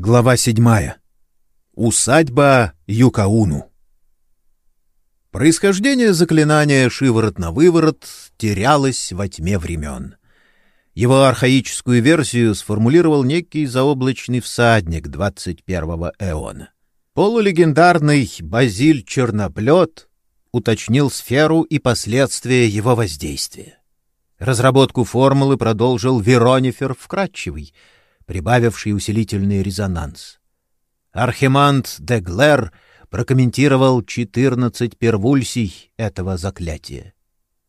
Глава седьмая. Усадьба Юкауну. Происхождение заклинания «Шиворот на выворот» терялось во тьме времен. Его архаическую версию сформулировал некий заоблачный всадник 21-го эона. Полулегендарный Базиль Черноплет уточнил сферу и последствия его воздействия. Разработку формулы продолжил Веронифер Вкратчивый — прибавивший усилительный резонанс. Архимант де Глэр прокомментировал четырнадцать первульсий этого заклятия.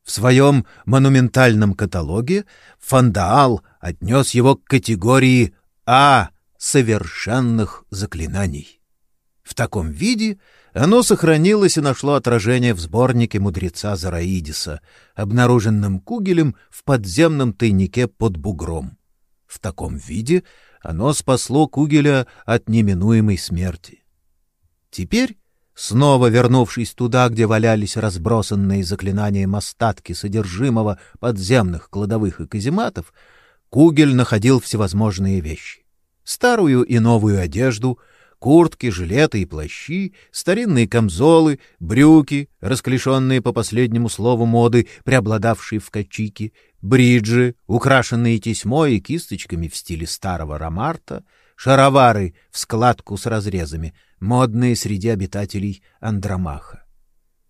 В своем монументальном каталоге Фандаал отнес его к категории А совершенных заклинаний. В таком виде оно сохранилось и нашло отражение в сборнике мудреца Зараидиса, обнаруженном Кугелем в подземном тайнике под бугром. В таком виде оно спасло Кугеля от неминуемой смерти. Теперь, снова вернувшись туда, где валялись разбросанные заклинанием остатки содержимого подземных кладовых и казематов, Кугель находил всевозможные вещи. Старую и новую одежду — куртки, жилеты и плащи, старинные камзолы, брюки, расклешенные по последнему слову моды, преобладавшие в качике, бриджи, украшенные тесьмой и кисточками в стиле старого ромарта, шаровары в складку с разрезами, модные среди обитателей Андромаха.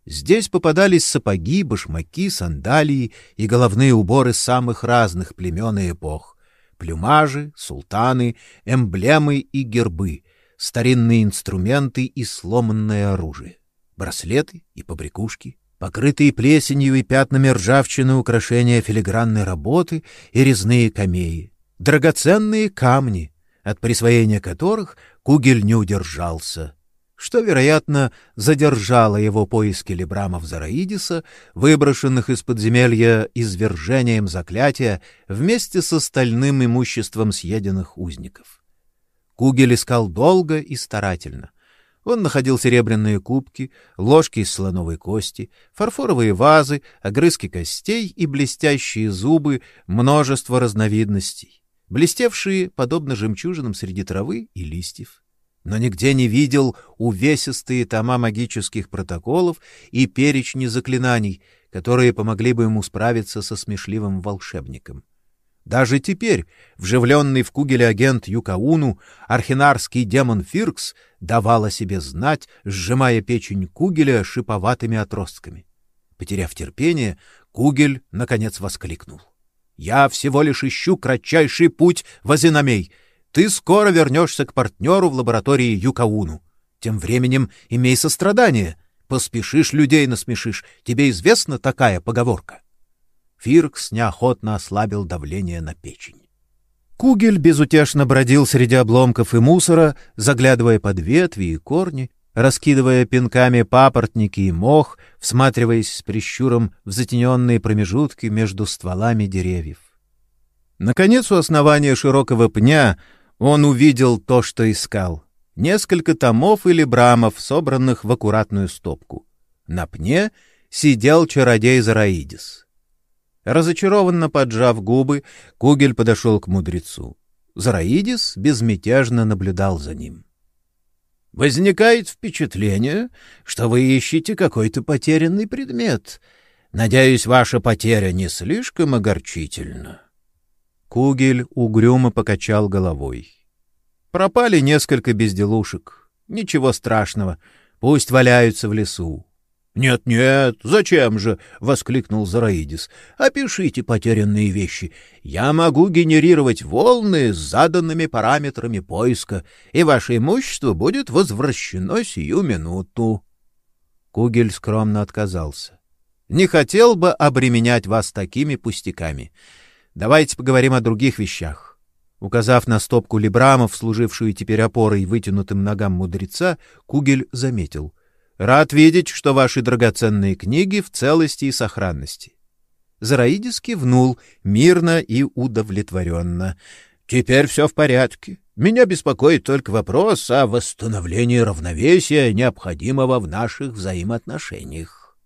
Здесь попадались сапоги, башмаки, сандалии и головные уборы самых разных племен и эпох, плюмажи, султаны, эмблемы и гербы, старинные инструменты и сломанное оружие, браслеты и побрякушки, покрытые плесенью и пятнами ржавчины украшения филигранной работы и резные камеи, драгоценные камни, от присвоения которых Кугель не удержался, что, вероятно, задержало его поиски либрамов Зараидиса, выброшенных из подземелья извержением заклятия вместе с остальным имуществом съеденных узников. Кугель искал долго и старательно. Он находил серебряные кубки, ложки из слоновой кости, фарфоровые вазы, огрызки костей и блестящие зубы, множество разновидностей, блестевшие, подобно жемчужинам среди травы и листьев. Но нигде не видел увесистые тома магических протоколов и перечни заклинаний, которые помогли бы ему справиться со смешливым волшебником. Даже теперь вживленный в Кугеле агент Юкауну, архинарский демон Фиркс, давал о себе знать, сжимая печень Кугеля шиповатыми отростками. Потеряв терпение, Кугель наконец воскликнул: "Я всего лишь ищу кратчайший путь в Азинамей. Ты скоро вернешься к партнеру в лаборатории Юкауну. Тем временем имей сострадание, поспешишь людей насмешишь. Тебе известна такая поговорка?" Фиркс неохотно ослабил давление на печень. Кугель безутешно бродил среди обломков и мусора, заглядывая под ветви и корни, раскидывая пинками папоротники и мох, всматриваясь с прищуром в затененные промежутки между стволами деревьев. Наконец, у основания широкого пня он увидел то, что искал. Несколько томов или брамов, собранных в аккуратную стопку. На пне сидел чародей Зараидис. Разочарованно поджав губы, Кугель подошел к мудрецу. Зараидис безмятежно наблюдал за ним. Возникает впечатление, что вы ищете какой-то потерянный предмет. Надеюсь, ваша потеря не слишком огорчительна. Кугель угрюмо покачал головой. Пропали несколько безделушек. Ничего страшного, пусть валяются в лесу. «Нет, нет, зачем же?» — воскликнул Зараидис. «Опишите потерянные вещи. Я могу генерировать волны с заданными параметрами поиска, и ваше имущество будет возвращено сию минуту». Кугель скромно отказался. «Не хотел бы обременять вас такими пустяками. Давайте поговорим о других вещах». Указав на стопку либрамов, служившую теперь опорой вытянутым ногам мудреца, Кугель заметил — Рад видеть, что ваши драгоценные книги в целости и сохранности. Зараидис кивнул мирно и удовлетворенно. Теперь все в порядке. Меня беспокоит только вопрос о восстановлении равновесия, необходимого в наших взаимоотношениях.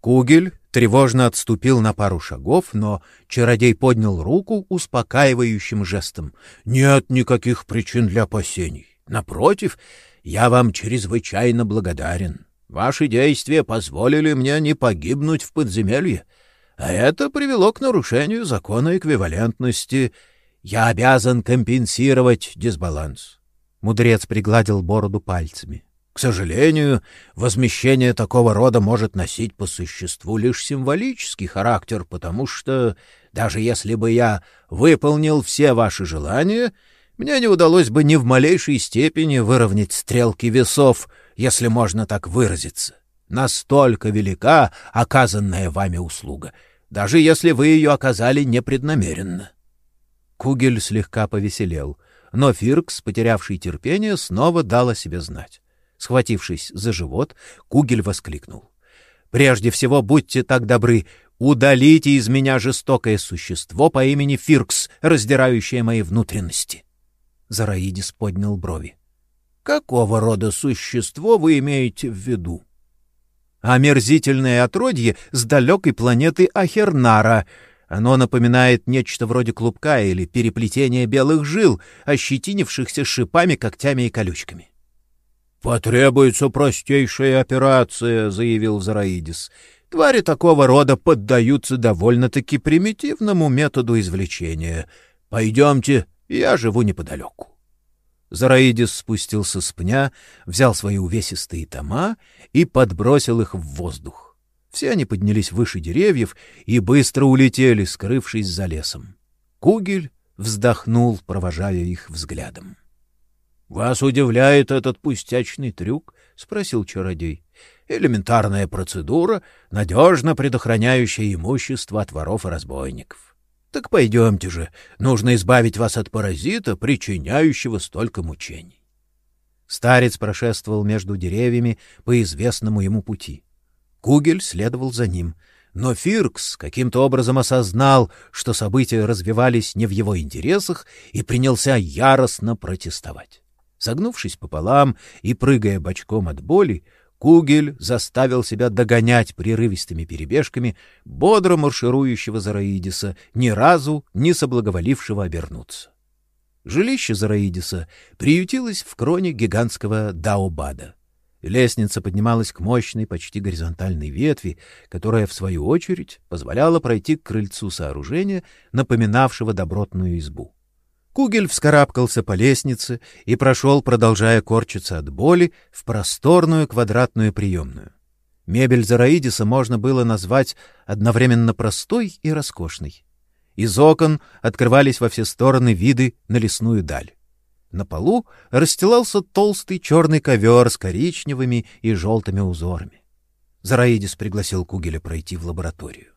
Кугель тревожно отступил на пару шагов, но чародей поднял руку успокаивающим жестом. «Нет никаких причин для опасений. Напротив, я вам чрезвычайно благодарен. Ваши действия позволили мне не погибнуть в подземелье, а это привело к нарушению закона эквивалентности. Я обязан компенсировать дисбаланс». Мудрец пригладил бороду пальцами. К сожалению, возмещение такого рода может носить по существу лишь символический характер, потому что, даже если бы я выполнил все ваши желания, мне не удалось бы ни в малейшей степени выровнять стрелки весов, если можно так выразиться. Настолько велика оказанная вами услуга, даже если вы ее оказали непреднамеренно. Кугель слегка повеселел, но Фиркс, потерявший терпение, снова дал о себе знать. Схватившись за живот, Кугель воскликнул. «Прежде всего, будьте так добры, удалите из меня жестокое существо по имени Фиркс, раздирающее мои внутренности». Зараидис поднял брови. «Какого рода существо вы имеете в виду?» «Омерзительное отродье с далекой планеты Ахернара», оно напоминает нечто вроде клубка или переплетения белых жил, ощетинившихся шипами, когтями и колючками. «Потребуется простейшая операция», — заявил Зараидис. «Твари такого рода поддаются довольно-таки примитивному методу извлечения. Пойдемте, я живу неподалеку». Зараидис спустился с пня, взял свои увесистые тома и подбросил их в воздух. Все они поднялись выше деревьев и быстро улетели, скрывшись за лесом. Кугель вздохнул, провожая их взглядом. Вас удивляет этот пустячный трюк? спросил чародей. Элементарная процедура, надежно предохраняющая имущество от воров и разбойников. Так пойдемте же, нужно избавить вас от паразита, причиняющего столько мучений. Старец прошествовал между деревьями по известному ему пути. Кугель следовал за ним, но Фиркс каким-то образом осознал, что события развивались не в его интересах, и принялся яростно протестовать. Согнувшись пополам и прыгая бочком от боли, Кугель заставил себя догонять прерывистыми перебежками бодро марширующего Зараидиса, ни разу не соблаговолившего обернуться. Жилище Зараидиса приютилось в кроне гигантского Даобада. Лестница поднималась к мощной, почти горизонтальной ветви, которая, в свою очередь, позволяла пройти к крыльцу сооружения, напоминавшего добротную избу. Кугель вскарабкался по лестнице и прошел, продолжая корчиться от боли, в просторную квадратную приемную. Мебель Зараидиса можно было назвать одновременно простой и роскошной. Из окон открывались во все стороны виды на лесную даль. На полу расстилался толстый черный ковер с коричневыми и желтыми узорами. Зараидис пригласил Кугеля пройти в лабораторию.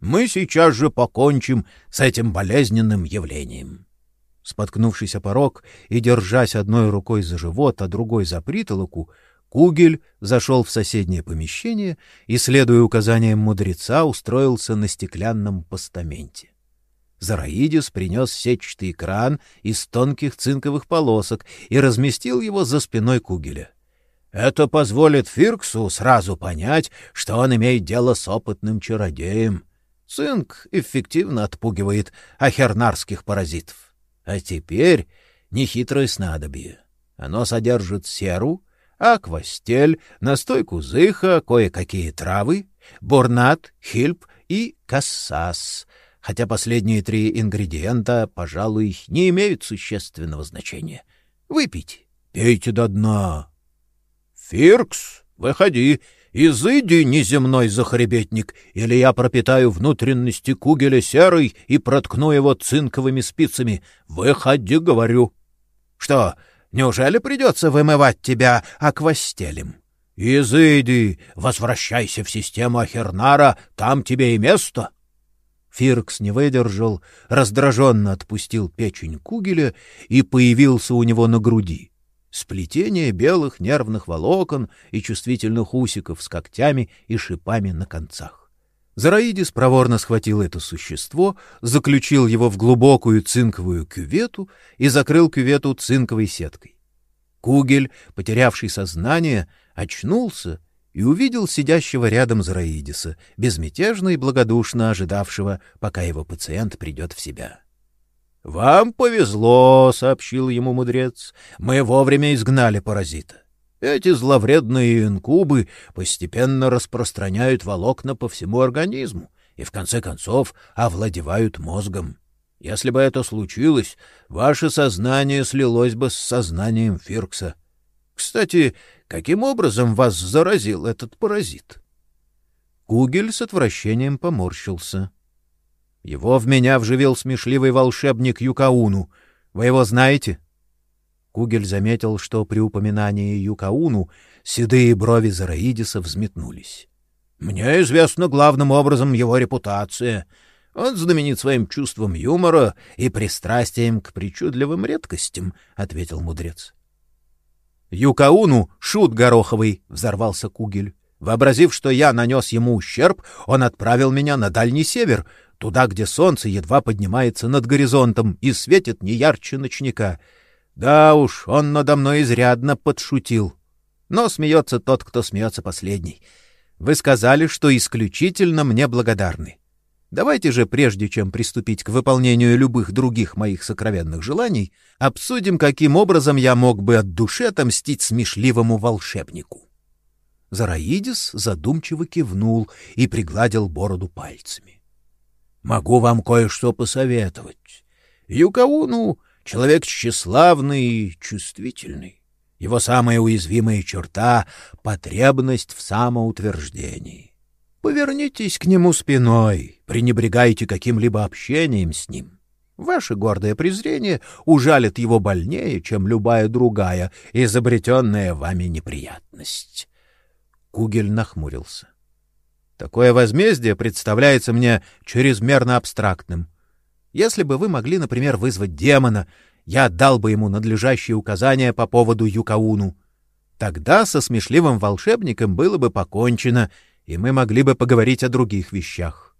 «Мы сейчас же покончим с этим болезненным явлением». Споткнувшись о порог и держась одной рукой за живот, а другой за притолоку, Кугель зашел в соседнее помещение и, следуя указаниям мудреца, устроился на стеклянном постаменте. Зараидис принес сетчатый кран из тонких цинковых полосок и разместил его за спиной Кугеля. Это позволит Фирксу сразу понять, что он имеет дело с опытным чародеем. Цинк эффективно отпугивает ахернарских паразитов. А теперь нехитрое снадобье. Оно содержит серу, аквастель, настой кузыха, кое-какие травы, борнат, хильп и кассас, хотя последние три ингредиента, пожалуй, не имеют существенного значения. Выпейте, пейте до дна. — Фиркс, выходи, Изыди, неземной захребетник, или я пропитаю внутренности кугеля серой и проткну его цинковыми спицами. Выходи, говорю. Что, неужели придется вымывать тебя аквастелем? Изыди, возвращайся в систему Ахернара, там тебе и место. Фиркс не выдержал, раздраженно отпустил печень кугеля и появился у него на груди сплетение белых нервных волокон и чувствительных усиков с когтями и шипами на концах. Зараидис проворно схватил это существо, заключил его в глубокую цинковую кювету и закрыл кювету цинковой сеткой. Кугель, потерявший сознание, очнулся и увидел сидящего рядом Зараидиса, безмятежно и благодушно ожидавшего, пока его пациент придет в себя. — Вам повезло, — сообщил ему мудрец, — мы вовремя изгнали паразита. Эти зловредные инкубы постепенно распространяют волокна по всему организму и, в конце концов, овладевают мозгом. Если бы это случилось, ваше сознание слилось бы с сознанием Фиркса. Кстати, каким образом вас заразил этот паразит? Кугель с отвращением поморщился. Его в меня вживил смешливый волшебник Юкауну. Вы его знаете? Кугель заметил, что при упоминании Юкауну седые брови Зараидиса взметнулись. Мне известна главным образом его репутация. Он знаменит своим чувством юмора и пристрастием к причудливым редкостям, — ответил мудрец. — Юкауну — шут гороховый, — взорвался Кугель. Вообразив, что я нанес ему ущерб, он отправил меня на Дальний Север, туда, где солнце едва поднимается над горизонтом и светит не ярче ночника. Да уж, он надо мной изрядно подшутил. Но смеется тот, кто смеется последний. Вы сказали, что исключительно мне благодарны. Давайте же, прежде чем приступить к выполнению любых других моих сокровенных желаний, обсудим, каким образом я мог бы от души отомстить смешливому волшебнику. Зараидис задумчиво кивнул и пригладил бороду пальцами. — Могу вам кое-что посоветовать. Юкауну — человек тщеславный и чувствительный. Его самая уязвимая черта — потребность в самоутверждении. Повернитесь к нему спиной, пренебрегайте каким-либо общением с ним. Ваше гордое презрение ужалит его больнее, чем любая другая изобретенная вами неприятность. Кугель нахмурился. Такое возмездие представляется мне чрезмерно абстрактным. Если бы вы могли, например, вызвать демона я отдал бы ему надлежащие указания по поводу Юкауну. Тогда со смешливым волшебником было бы покончено, и мы могли бы поговорить о других вещах.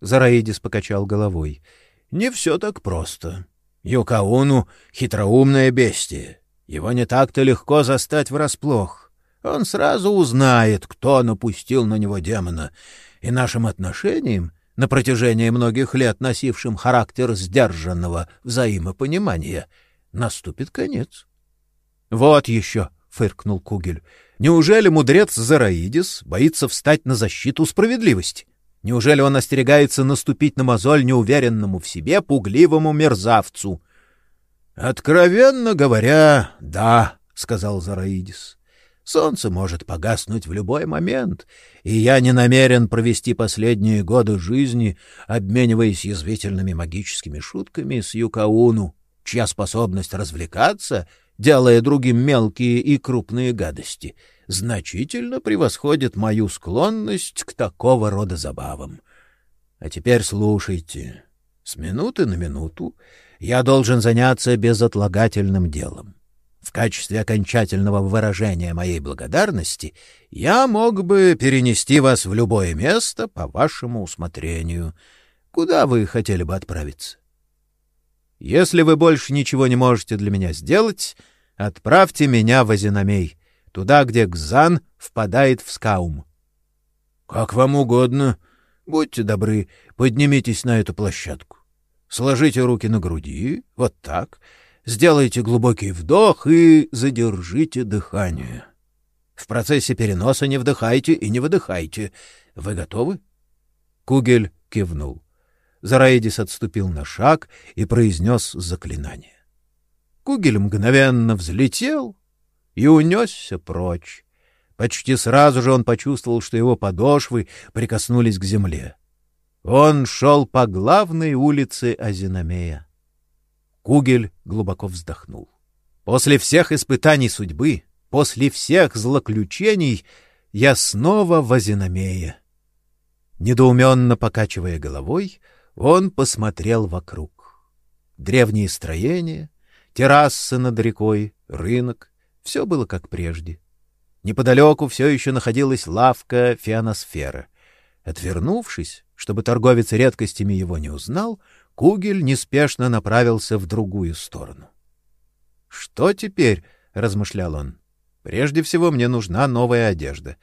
Зараидис покачал головой. — Не все так просто. Юкауну — хитроумное бестие. Его не так-то легко застать врасплох. Он сразу узнает, кто напустил на него демона, и нашим отношениям на протяжении многих лет носившим характер сдержанного взаимопонимания, наступит конец. — Вот еще, — фыркнул Кугель, — неужели мудрец Зараидис боится встать на защиту справедливости? Неужели он остерегается наступить на мозоль неуверенному в себе пугливому мерзавцу? — Откровенно говоря, да, — сказал Зараидис. Солнце может погаснуть в любой момент, и я не намерен провести последние годы жизни, обмениваясь язвительными магическими шутками с Юкауну, чья способность развлекаться, делая другим мелкие и крупные гадости, значительно превосходит мою склонность к такого рода забавам. А теперь слушайте. С минуты на минуту я должен заняться безотлагательным делом. В качестве окончательного выражения моей благодарности я мог бы перенести вас в любое место по вашему усмотрению. Куда вы хотели бы отправиться? Если вы больше ничего не можете для меня сделать, отправьте меня в Азинамей, туда, где Гзан впадает в Скаум. — Как вам угодно. Будьте добры, поднимитесь на эту площадку. Сложите руки на груди, вот так — Сделайте глубокий вдох и задержите дыхание. В процессе переноса не вдыхайте и не выдыхайте. Вы готовы? Кугель кивнул. Зараидис отступил на шаг и произнес заклинание. Кугель мгновенно взлетел и унесся прочь. Почти сразу же он почувствовал, что его подошвы прикоснулись к земле. Он шел по главной улице Азинамея. Кугель глубоко вздохнул. После всех испытаний судьбы, после всех злоключений я снова в Азинамее. Недоуменно покачивая головой, он посмотрел вокруг. Древние строения, террасы над рекой, рынок — все было как прежде. Неподалеку все еще находилась лавка фианосфера. Отвернувшись, чтобы торговец редкостями его не узнал, Кугель неспешно направился в другую сторону. «Что теперь?» — размышлял он. «Прежде всего мне нужна новая одежда.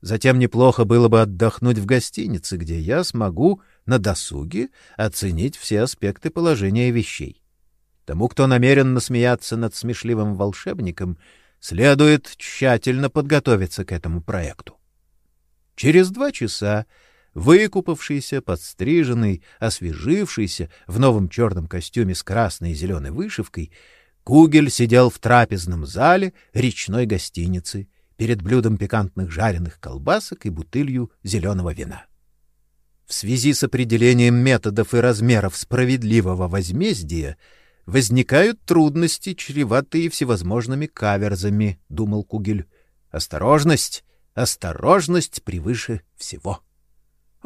Затем неплохо было бы отдохнуть в гостинице, где я смогу на досуге оценить все аспекты положения вещей. Тому, кто намерен насмеяться над смешливым волшебником, следует тщательно подготовиться к этому проекту. Через два часа выкупавшийся, подстриженный, освежившийся в новом черном костюме с красной и зеленой вышивкой, Кугель сидел в трапезном зале речной гостиницы перед блюдом пикантных жареных колбасок и бутылью зеленого вина. В связи с определением методов и размеров справедливого возмездия возникают трудности, чреватые всевозможными каверзами, — думал Кугель. Осторожность, осторожность превыше всего.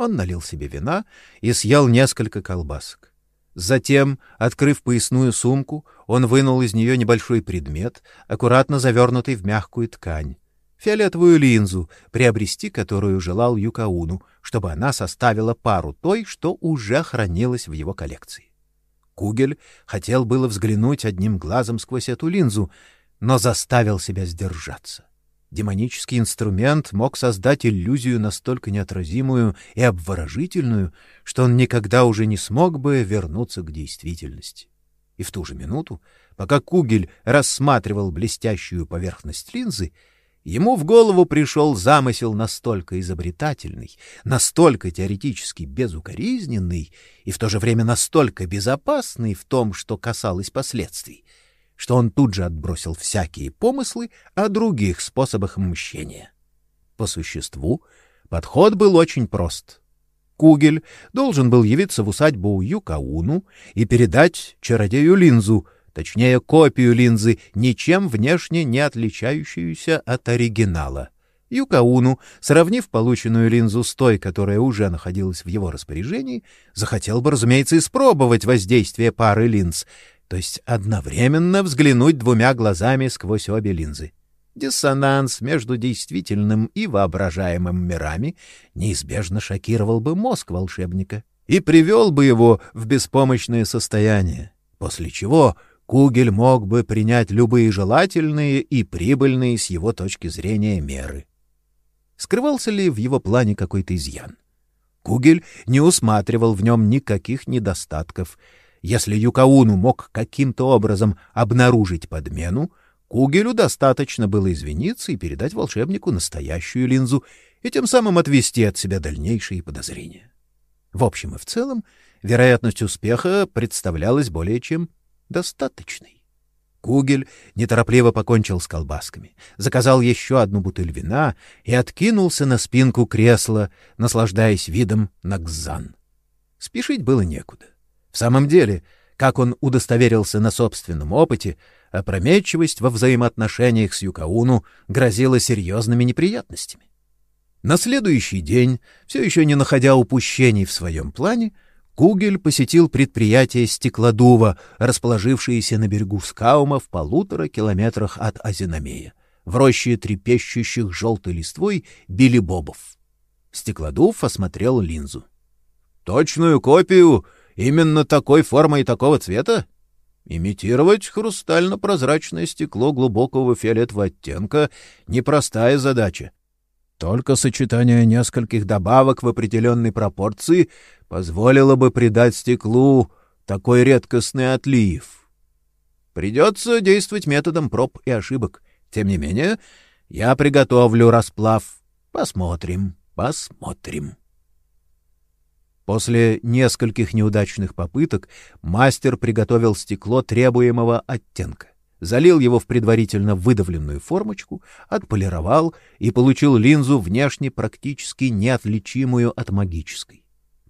Он налил себе вина и съел несколько колбасок. Затем, открыв поясную сумку, он вынул из нее небольшой предмет, аккуратно завернутый в мягкую ткань, фиолетовую линзу, приобрести которую желал Юкауну, чтобы она составила пару той, что уже хранилась в его коллекции. Кугель хотел было взглянуть одним глазом сквозь эту линзу, но заставил себя сдержаться. Демонический инструмент мог создать иллюзию настолько неотразимую и обворожительную, что он никогда уже не смог бы вернуться к действительности. И в ту же минуту, пока Кугель рассматривал блестящую поверхность линзы, Ему в голову пришел замысел настолько изобретательный, настолько теоретически безукоризненный и в то же время настолько безопасный в том, что касалось последствий, что он тут же отбросил всякие помыслы о других способах мщения. По существу, подход был очень прост. Кугель должен был явиться в усадьбу Юкауну и передать чародею линзу — точнее копию линзы, ничем внешне не отличающуюся от оригинала. Юкауну, сравнив полученную линзу с той, которая уже находилась в его распоряжении, захотел бы, разумеется, испробовать воздействие пары линз, то есть одновременно взглянуть двумя глазами сквозь обе линзы. Диссонанс между действительным и воображаемым мирами неизбежно шокировал бы мозг волшебника и привел бы его в беспомощное состояние, после чего Кугель мог бы принять любые желательные и прибыльные с его точки зрения меры. Скрывался ли в его плане какой-то изъян? Кугель не усматривал в нем никаких недостатков. Если Юкауну мог каким-то образом обнаружить подмену, Кугелю достаточно было извиниться и передать волшебнику настоящую линзу и тем самым отвести от себя дальнейшие подозрения. В общем и в целом, вероятность успеха представлялась более чем достаточный. Кугель неторопливо покончил с колбасками, заказал еще одну бутыль вина и откинулся на спинку кресла, наслаждаясь видом на Кзан. Спешить было некуда. В самом деле, как он удостоверился на собственном опыте, опрометчивость во взаимоотношениях с Юкауну грозила серьезными неприятностями. На следующий день, все еще не находя упущений в своем плане, Кугель посетил предприятие стеклодува, расположившееся на берегу Скаума в полутора километрах от Азинамея, в роще трепещущих желтой листвой билибобов. Стеклодув осмотрел линзу. — Точную копию именно такой формы и такого цвета? Имитировать хрустально-прозрачное стекло глубокого фиолетового оттенка — непростая задача. Только сочетание нескольких добавок в определенной пропорции позволило бы придать стеклу такой редкостный отлив. Придется действовать методом проб и ошибок. Тем не менее, я приготовлю расплав. Посмотрим, посмотрим. После нескольких неудачных попыток мастер приготовил стекло требуемого оттенка залил его в предварительно выдавленную формочку, отполировал и получил линзу внешне практически неотличимую от магической.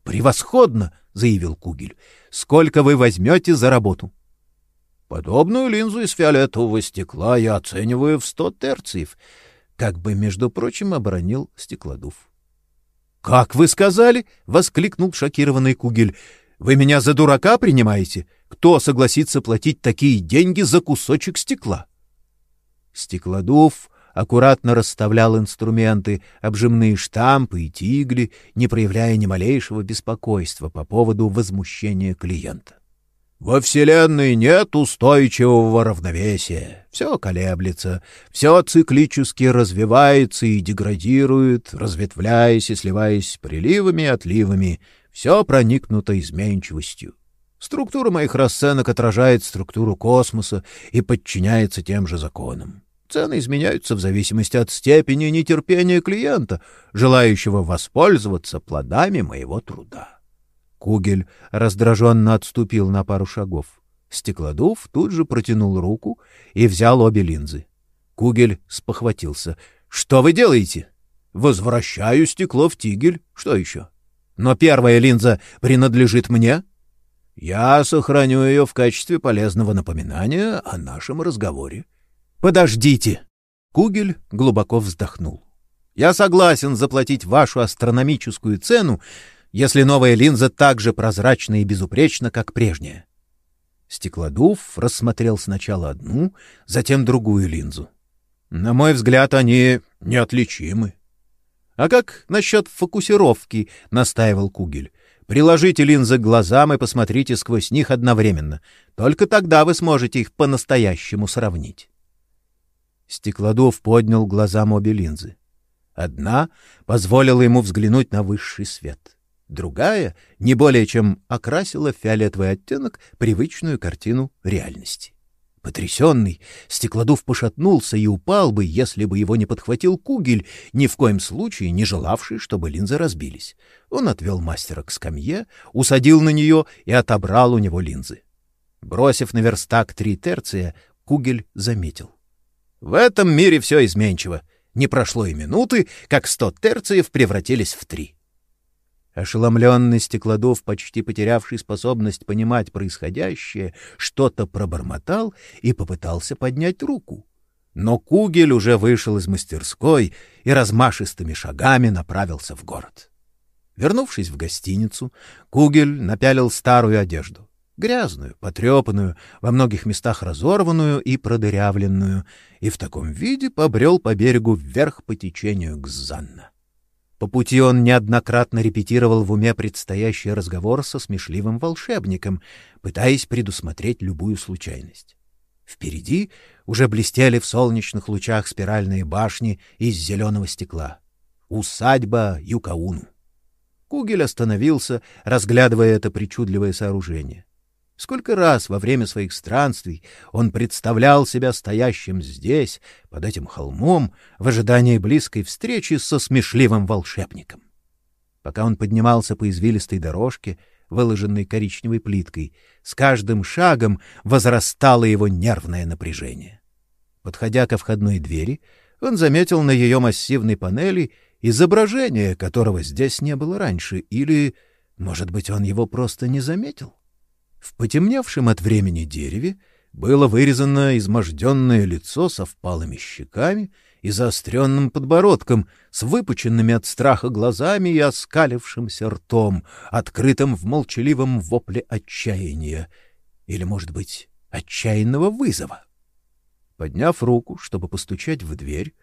«Превосходно!» — заявил Кугель. «Сколько вы возьмете за работу?» «Подобную линзу из фиолетового стекла я оцениваю в сто терциев», как бы, между прочим, оборонил стеклодув. «Как вы сказали?» — воскликнул шокированный Кугель. «Вы меня за дурака принимаете? Кто согласится платить такие деньги за кусочек стекла? Стеклодув аккуратно расставлял инструменты, обжимные штампы и тигли, не проявляя ни малейшего беспокойства по поводу возмущения клиента. Во Вселенной нет устойчивого равновесия. Все колеблется, все циклически развивается и деградирует, разветвляясь и сливаясь приливами и отливами, все проникнуто изменчивостью. Структура моих расценок отражает структуру космоса и подчиняется тем же законам. Цены изменяются в зависимости от степени нетерпения клиента, желающего воспользоваться плодами моего труда. Кугель раздраженно отступил на пару шагов. Стеклодув тут же протянул руку и взял обе линзы. Кугель спохватился. — Что вы делаете? — Возвращаю стекло в тигель. Что еще? — Но первая линза принадлежит мне. — Я сохраню ее в качестве полезного напоминания о нашем разговоре. — Подождите! Кугель глубоко вздохнул. — Я согласен заплатить вашу астрономическую цену, если новая линза так же прозрачна и безупречна, как прежняя. Стеклодув рассмотрел сначала одну, затем другую линзу. На мой взгляд, они неотличимы. — А как насчет фокусировки? — настаивал Кугель. — Приложите линзы к глазам и посмотрите сквозь них одновременно. Только тогда вы сможете их по-настоящему сравнить. Стеклодув поднял глазам обе линзы. Одна позволила ему взглянуть на высший свет. Другая не более чем окрасила фиолетовый оттенок привычную картину реальности. Потрясенный, Стеклодув пошатнулся и упал бы, если бы его не подхватил Кугель, ни в коем случае не желавший, чтобы линзы разбились. Он отвел мастера к скамье, усадил на нее и отобрал у него линзы. Бросив на верстак три терция, Кугель заметил. В этом мире все изменчиво. Не прошло и минуты, как сто терциев превратились в три. Ошеломленный Стеклодов, почти потерявший способность понимать происходящее, что-то пробормотал и попытался поднять руку. Но Кугель уже вышел из мастерской и размашистыми шагами направился в город. Вернувшись в гостиницу, Кугель напялил старую одежду. Грязную, потрепанную, во многих местах разорванную и продырявленную, и в таком виде побрел по берегу вверх по течению к Занна. По пути он неоднократно репетировал в уме предстоящий разговор со смешливым волшебником, пытаясь предусмотреть любую случайность. Впереди уже блестели в солнечных лучах спиральные башни из зеленого стекла. Усадьба Юкауну. Кугель остановился, разглядывая это причудливое сооружение. Сколько раз во время своих странствий он представлял себя стоящим здесь, под этим холмом, в ожидании близкой встречи со смешливым волшебником. Пока он поднимался по извилистой дорожке, выложенной коричневой плиткой, с каждым шагом возрастало его нервное напряжение. Подходя ко входной двери, он заметил на ее массивной панели изображение, которого здесь не было раньше, или, может быть, он его просто не заметил. В потемневшем от времени дереве было вырезано изможденное лицо со впалыми щеками и заостренным подбородком, с выпученными от страха глазами и оскалившимся ртом, открытым в молчаливом вопле отчаяния или, может быть, отчаянного вызова. Подняв руку, чтобы постучать в дверь,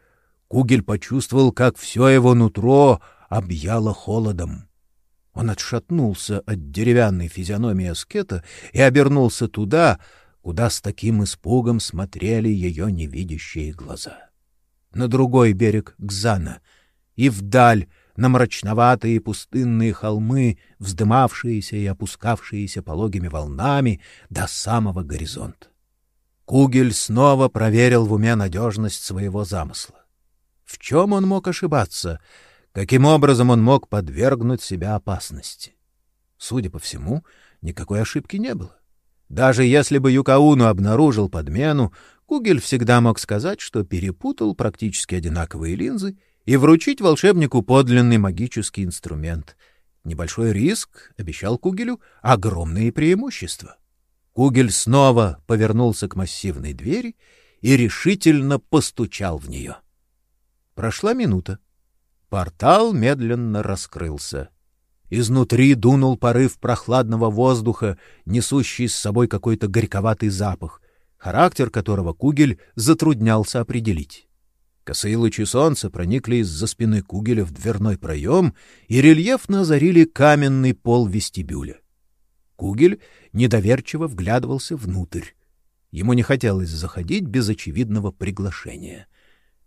Кугель почувствовал, как все его нутро объяло холодом. Он отшатнулся от деревянной физиономии аскета и обернулся туда, куда с таким испугом смотрели ее невидящие глаза. На другой берег Гзана и вдаль на мрачноватые пустынные холмы, вздымавшиеся и опускавшиеся пологими волнами до самого горизонта. Кугель снова проверил в уме надежность своего замысла. В чем он мог ошибаться — Каким образом он мог подвергнуть себя опасности? Судя по всему, никакой ошибки не было. Даже если бы Юкауну обнаружил подмену, Кугель всегда мог сказать, что перепутал практически одинаковые линзы и вручить волшебнику подлинный магический инструмент. Небольшой риск обещал Кугелю огромные преимущества. Кугель снова повернулся к массивной двери и решительно постучал в нее. Прошла минута. Портал медленно раскрылся. Изнутри дунул порыв прохладного воздуха, несущий с собой какой-то горьковатый запах, характер которого Кугель затруднялся определить. Косые лучи солнца проникли из-за спины Кугеля в дверной проем и рельефно озарили каменный пол вестибюля. Кугель недоверчиво вглядывался внутрь. Ему не хотелось заходить без очевидного приглашения.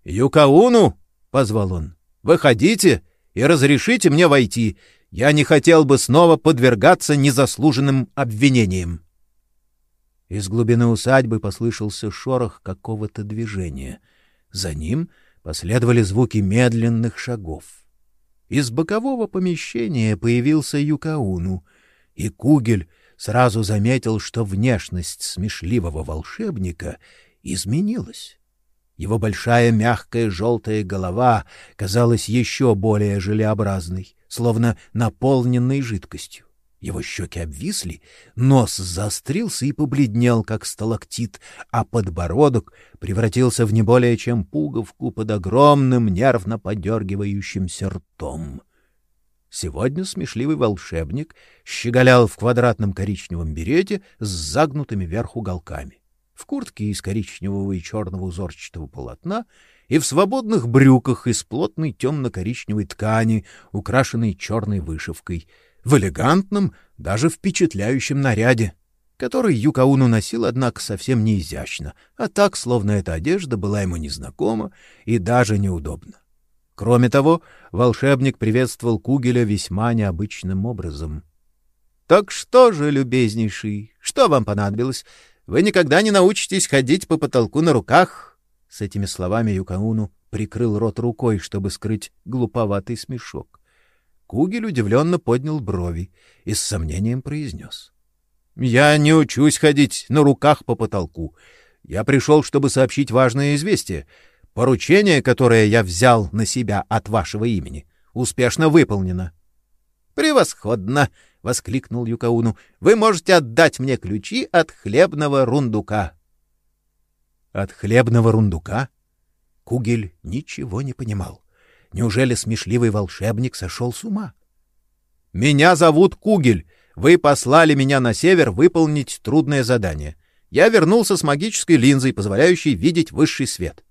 "Юкауну", позвал он. "Выходите и разрешите мне войти. Я не хотел бы снова подвергаться незаслуженным обвинениям". Из глубины усадьбы послышался шорох какого-то движения. За ним последовали звуки медленных шагов. Из бокового помещения появился Юкауну, и Кугель сразу заметил, что внешность смешливого волшебника изменилась. Его большая мягкая желтая голова казалась еще более желеобразной, словно наполненной жидкостью. Его щеки обвисли, нос заострился и побледнел, как сталактит, а подбородок превратился в не более чем пуговку под огромным нервно подергивающимся ртом. Сегодня смешливый волшебник щеголял в квадратном коричневом берете с загнутыми вверх уголками, в куртке из коричневого и черного узорчатого полотна и в свободных брюках из плотной темно-коричневой ткани, украшенной черной вышивкой — в элегантном, даже впечатляющем наряде, который Юкауну носил, однако, совсем не изящно, а так, словно эта одежда была ему незнакома и даже неудобна. Кроме того, волшебник приветствовал Кугеля весьма необычным образом. — Так что же, любезнейший, что вам понадобилось? Вы никогда не научитесь ходить по потолку на руках? С этими словами Юкауну прикрыл рот рукой, чтобы скрыть глуповатый смешок. Кугель удивленно поднял брови и с сомнением произнес. — Я не учусь ходить на руках по потолку. Я пришел, чтобы сообщить важное известие. Поручение, которое я взял на себя от вашего имени, успешно выполнено. — Превосходно! — воскликнул Юкауну. — Вы можете отдать мне ключи от хлебного рундука. — От хлебного рундука? Кугель ничего не понимал. — Неужели смешливый волшебник сошел с ума? Меня зовут Кугель. Вы послали меня на север выполнить трудное задание. Я вернулся с магической линзой, позволяющей видеть высший свет.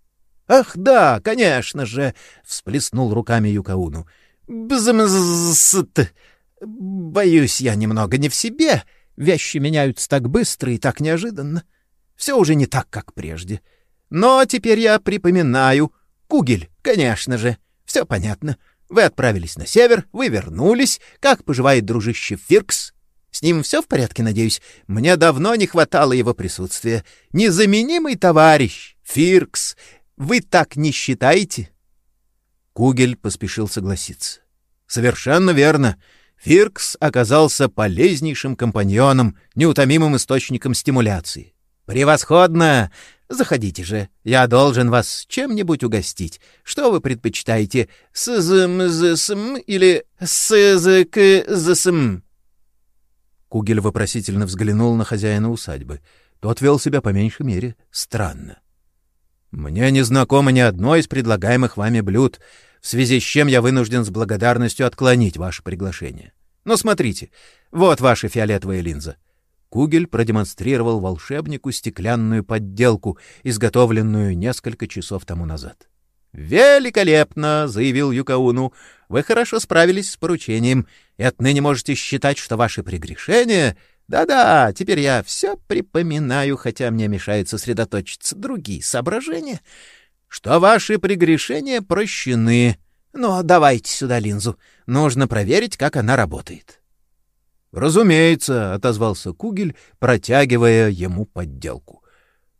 Ах, да, конечно же, всплеснул руками Юкауну. Бзмзст. Боюсь, я немного не в себе. Вещи меняются так быстро и так неожиданно. Все уже не так, как прежде. Но теперь я припоминаю. Кугель, конечно же. Все понятно. Вы отправились на север, вы вернулись. Как поживает дружище Фиркс? С ним все в порядке, надеюсь? Мне давно не хватало его присутствия. Незаменимый товарищ, Фиркс. Вы так не считаете? Кугель поспешил согласиться. Совершенно верно. Фиркс оказался полезнейшим компаньоном, неутомимым источником стимуляции. Превосходно! Заходите же, я должен вас чем-нибудь угостить. Что вы предпочитаете, сзм или сзкзсм? Кугель вопросительно взглянул на хозяина усадьбы. Тот вел себя по меньшей мере странно. Мне не знакомо ни одно из предлагаемых вами блюд, в связи с чем я вынужден с благодарностью отклонить ваше приглашение. Но смотрите, вот ваша фиолетовая линза. Кугель продемонстрировал волшебнику стеклянную подделку, изготовленную несколько часов тому назад. «Великолепно!» — заявил Юкауну. «Вы хорошо справились с поручением, и отныне можете считать, что ваши прегрешения... Да-да, теперь я все припоминаю, хотя мне мешает сосредоточиться другие соображения, что ваши прегрешения прощены. Но давайте сюда линзу. Нужно проверить, как она работает». Разумеется, отозвался Кугель, протягивая ему подделку.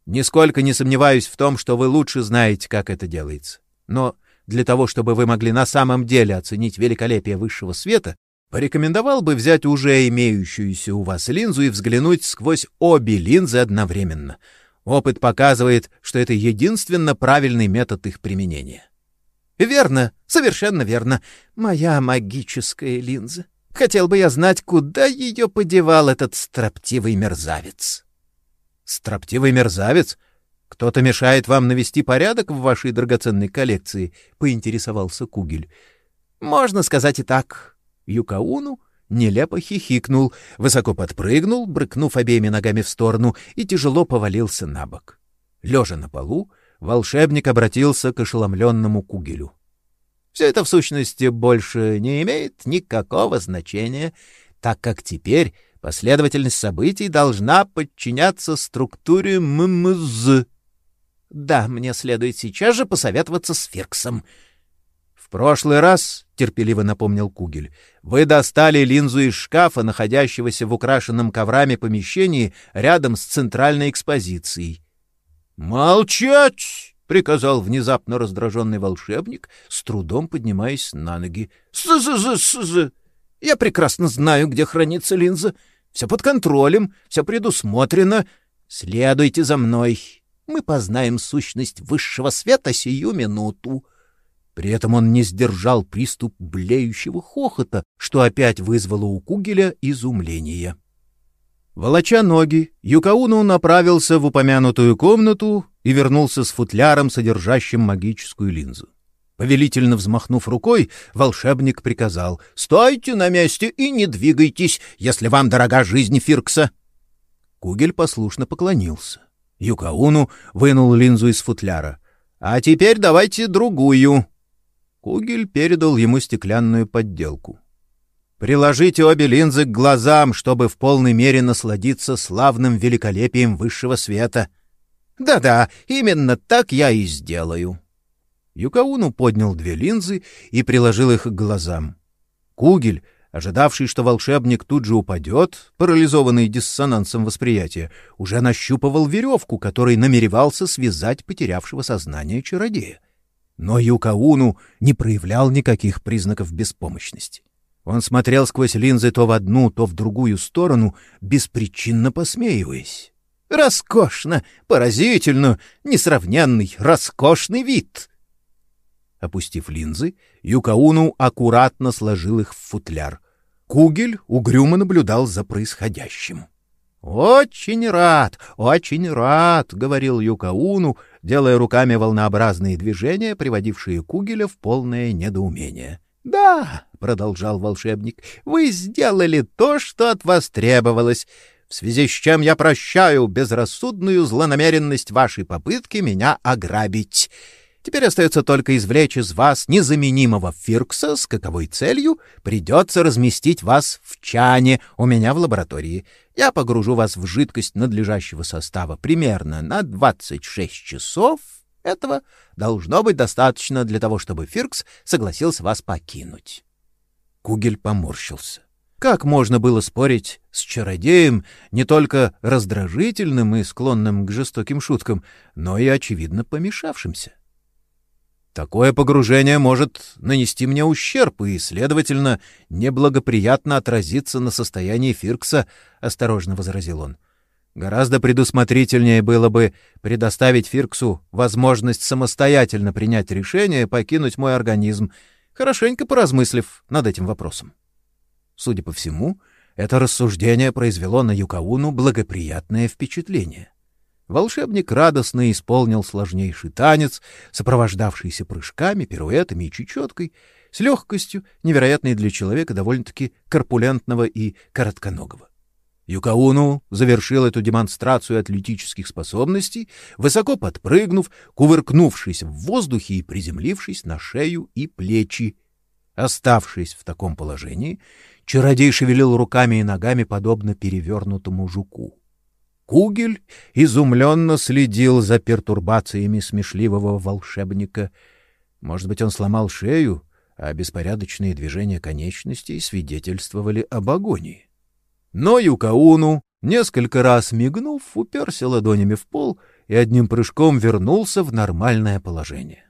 Нисколько не сомневаюсь в том, что вы лучше знаете, как это делается. Но для того, чтобы вы могли на самом деле оценить великолепие высшего света, порекомендовал бы взять уже имеющуюся у вас линзу и взглянуть сквозь обе линзы одновременно. Опыт показывает, что это единственно правильный метод их применения. Верно, совершенно верно. Моя магическая линза. Хотел бы я знать, куда ее подевал этот строптивый мерзавец. Строптивый мерзавец? Кто-то мешает вам навести порядок в вашей драгоценной коллекции, поинтересовался Кугель. Можно сказать и так. Юкауну нелепо хихикнул, высоко подпрыгнул, брыкнув обеими ногами в сторону и тяжело повалился на бок. Лежа на полу, волшебник обратился к ошеломленному Кугелю. Все это, в сущности, больше не имеет никакого значения, так как теперь Последовательность событий должна подчиняться структуре ММЗ. Да, мне следует сейчас же посоветоваться с Фирксом. В прошлый раз, терпеливо напомнил Кугель, вы достали линзу из шкафа, находящегося в украшенном коврами помещении рядом с центральной экспозицией. Молчать! приказал внезапно раздраженный волшебник, с трудом поднимаясь на ноги. С-з-з-з-з. Я прекрасно знаю, где хранится линза. Все под контролем, все предусмотрено. Следуйте за мной. Мы познаем сущность высшего света сию минуту. При этом он не сдержал приступ блеющего хохота, что опять вызвало у Кугеля изумление. Волоча ноги, Юкауну направился в упомянутую комнату и вернулся с футляром, содержащим магическую линзу. Повелительно взмахнув рукой, волшебник приказал «Стойте на месте и не двигайтесь, если вам дорога жизнь Фиркса». Кугель послушно поклонился. Юкауну вынул линзу из футляра. «А теперь давайте другую». Кугель передал ему стеклянную подделку. «Приложите обе линзы к глазам, чтобы в полной мере насладиться славным великолепием высшего света». «Да-да, именно так я и сделаю». Юкауну поднял две линзы и приложил их к глазам. Кугель, ожидавший, что волшебник тут же упадет, парализованный диссонансом восприятия, уже нащупывал веревку, которой намеревался связать потерявшего сознание чародея. Но Юкауну не проявлял никаких признаков беспомощности. Он смотрел сквозь линзы то в одну, то в другую сторону, беспричинно посмеиваясь. «Роскошно! Поразительно! Несравненный, роскошный вид!» Опустив линзы, Юкауну аккуратно сложил их в футляр. Кугель угрюмо наблюдал за происходящим. «Очень рад, очень рад», — говорил Юкауну, делая руками волнообразные движения, приводившие Кугеля в полное недоумение. «Да», — продолжал волшебник, — «вы сделали то, что от вас требовалось, в связи с чем я прощаю безрассудную злонамеренность вашей попытки меня ограбить». Теперь остается только извлечь из вас незаменимого Фиркса, с каковой целью придется разместить вас в чане у меня в лаборатории. Я погружу вас в жидкость надлежащего состава примерно на 26 часов. Этого должно быть достаточно для того, чтобы Фиркс согласился вас покинуть. Кугель поморщился. Как можно было спорить с чародеем, не только раздражительным и склонным к жестоким шуткам, но и, очевидно, помешавшимся? Такое погружение может нанести мне ущерб и, следовательно, неблагоприятно отразиться на состоянии Фиркса, — осторожно возразил он. Гораздо предусмотрительнее было бы предоставить Фирксу возможность самостоятельно принять решение покинуть мой организм, хорошенько поразмыслив над этим вопросом. Судя по всему, это рассуждение произвело на Юкауну благоприятное впечатление. Волшебник радостно исполнил сложнейший танец, сопровождавшийся прыжками, пируэтами и чечеткой, с легкостью, невероятной для человека довольно-таки корпулентного и коротконогого. Юкауну завершил эту демонстрацию атлетических способностей, высоко подпрыгнув, кувыркнувшись в воздухе и приземлившись на шею и плечи. Оставшись в таком положении, чародей шевелил руками и ногами, подобно перевернутому жуку. Кугель изумленно следил за пертурбациями смешливого волшебника. Может быть, он сломал шею, а беспорядочные движения конечностей свидетельствовали об агонии. Но Юкауну, несколько раз мигнув, уперся ладонями в пол и одним прыжком вернулся в нормальное положение.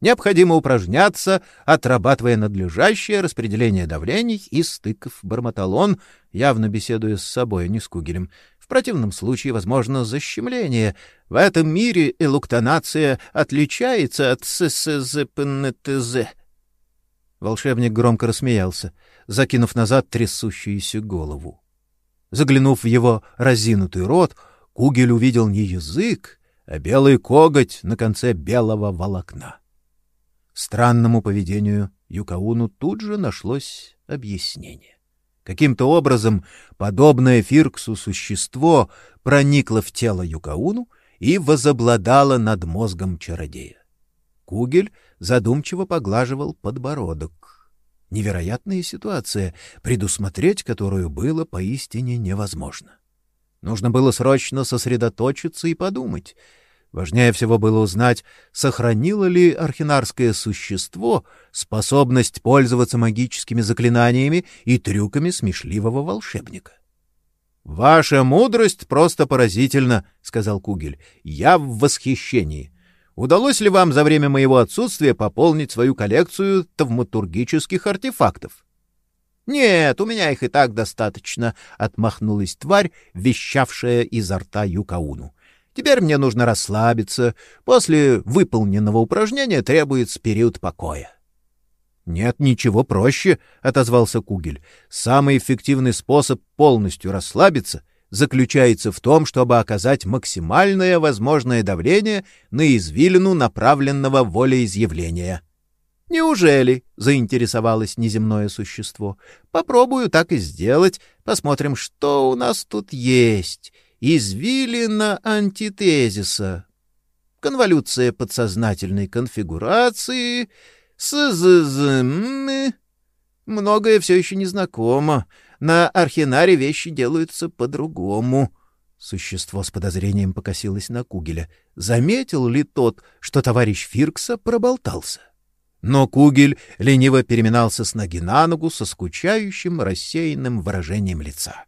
Необходимо упражняться, отрабатывая надлежащее распределение давлений и стыков, бормотал он, явно беседуя с собой, а не с Кугелем. В противном случае возможно защемление. В этом мире элуктонация отличается от ССЗПНТЗ. Волшебник громко рассмеялся, закинув назад трясущуюся голову. Заглянув в его разинутый рот, Кугель увидел не язык, а белый коготь на конце белого волокна. Странному поведению Юкауну тут же нашлось объяснение. Каким-то образом подобное Фирксу существо проникло в тело Юкауну и возобладало над мозгом чародея. Кугель задумчиво поглаживал подбородок. Невероятная ситуация, предусмотреть которую было поистине невозможно. Нужно было срочно сосредоточиться и подумать. Важнее всего было узнать, сохранило ли архинарское существо способность пользоваться магическими заклинаниями и трюками смешливого волшебника. «Ваша мудрость просто поразительна», — сказал Кугель. «Я в восхищении. Удалось ли вам за время моего отсутствия пополнить свою коллекцию тавматургических артефактов? Нет, у меня их и так достаточно, отмахнулась тварь, вещавшая изо рта Юкауну. Теперь мне нужно расслабиться. После выполненного упражнения требуется период покоя. Нет ничего проще, отозвался Кугель. Самый эффективный способ полностью расслабиться заключается в том, чтобы оказать максимальное возможное давление на извилину направленного волеизъявления. Неужели, заинтересовалось неземное существо. Попробую так и сделать. Посмотрим, что у нас тут есть. Извилина антитезиса. Конволюция подсознательной конфигурации. СЗЗМ. Многое все еще не знакомо. На Архинаре вещи делаются по-другому. Существо с подозрением покосилось на Кугеля. Заметил ли тот, что товарищ Фиркса проболтался? Но Кугель лениво переминался с ноги на ногу со скучающим, рассеянным выражением лица.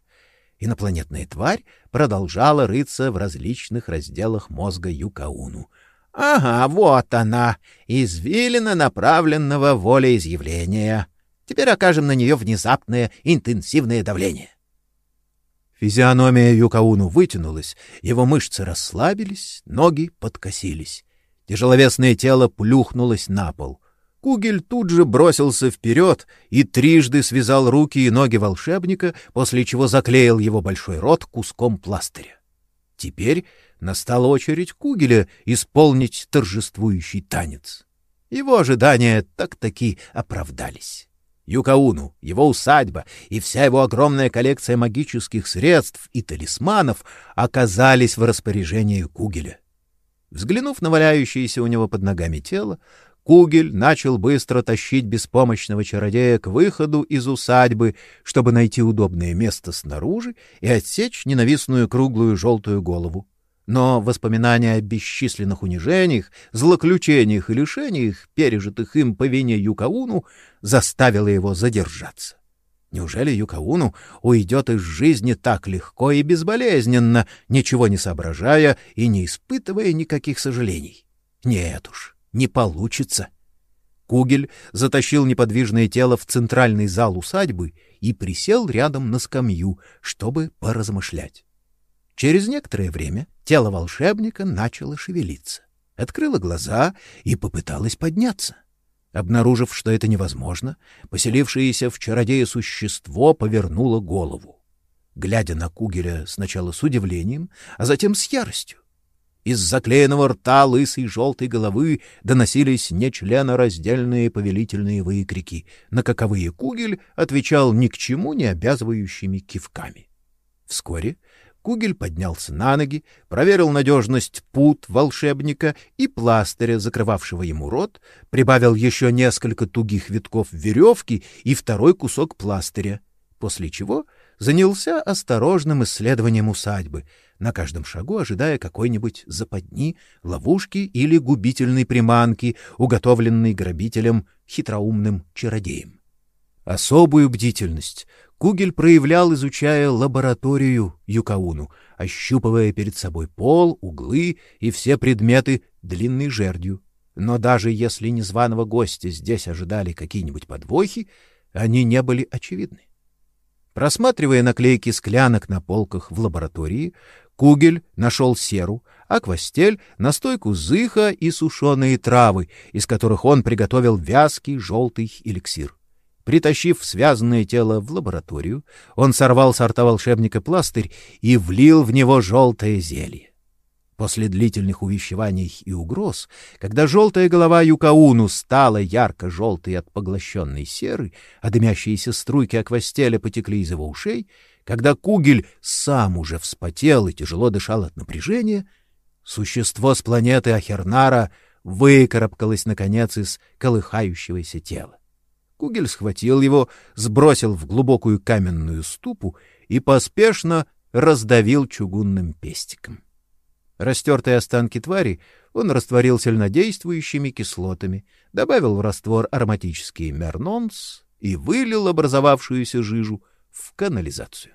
Инопланетная тварь продолжала рыться в различных разделах мозга Юкауну. «Ага, вот она, извилина направленного волеизъявления. Теперь окажем на нее внезапное интенсивное давление. Физиономия Юкауну вытянулась, его мышцы расслабились, ноги подкосились. Тяжеловесное тело плюхнулось на пол. Кугель тут же бросился вперед и трижды связал руки и ноги волшебника, после чего заклеил его большой рот куском пластыря. Теперь настала очередь Кугеля исполнить торжествующий танец. Его ожидания так-таки оправдались. Юкауну, его усадьба и вся его огромная коллекция магических средств и талисманов оказались в распоряжении Кугеля. Взглянув на валяющееся у него под ногами тело, Кугель начал быстро тащить беспомощного чародея к выходу из усадьбы, чтобы найти удобное место снаружи и отсечь ненавистную круглую желтую голову но воспоминания о бесчисленных унижениях, злоключениях и лишениях, пережитых им по вине Юкауну, заставило его задержаться. Неужели Юкауну уйдет из жизни так легко и безболезненно, ничего не соображая и не испытывая никаких сожалений? Нет уж, не получится. Кугель затащил неподвижное тело в центральный зал усадьбы и присел рядом на скамью, чтобы поразмышлять. Через некоторое время тело волшебника начало шевелиться. Открыло глаза и попыталось подняться. Обнаружив, что это невозможно, поселившееся в чародее существо повернуло голову. Глядя на Кугеля сначала с удивлением, а затем с яростью. Из заклеенного рта лысой желтой головы доносились нечленораздельные повелительные выкрики, на каковые Кугель отвечал ни к чему не обязывающими кивками. Вскоре Кугель поднялся на ноги, проверил надежность пут волшебника и пластыря, закрывавшего ему рот, прибавил еще несколько тугих витков веревки и второй кусок пластыря, после чего занялся осторожным исследованием усадьбы, на каждом шагу ожидая какой-нибудь западни, ловушки или губительной приманки, уготовленной грабителем хитроумным чародеем. Особую бдительность Кугель проявлял, изучая лабораторию Юкауну, ощупывая перед собой пол, углы и все предметы длинной жердью. Но даже если незваного гостя здесь ожидали какие-нибудь подвохи, они не были очевидны. Просматривая наклейки склянок на полках в лаборатории, Кугель нашел серу, аквастель, настойку зыха и сушеные травы, из которых он приготовил вязкий желтый эликсир. Притащив связанное тело в лабораторию, он сорвал с рта волшебника пластырь и влил в него желтое зелье. После длительных увещеваний и угроз, когда желтая голова Юкауну стала ярко-желтой от поглощенной серы, а дымящиеся струйки аквастеля потекли из его ушей, когда Кугель сам уже вспотел и тяжело дышал от напряжения, существо с планеты Ахернара выкарабкалось, наконец, из колыхающегося тела. Кугель схватил его, сбросил в глубокую каменную ступу и поспешно раздавил чугунным пестиком. Растертые останки твари он растворил сильнодействующими кислотами, добавил в раствор ароматический мернонс и вылил образовавшуюся жижу в канализацию.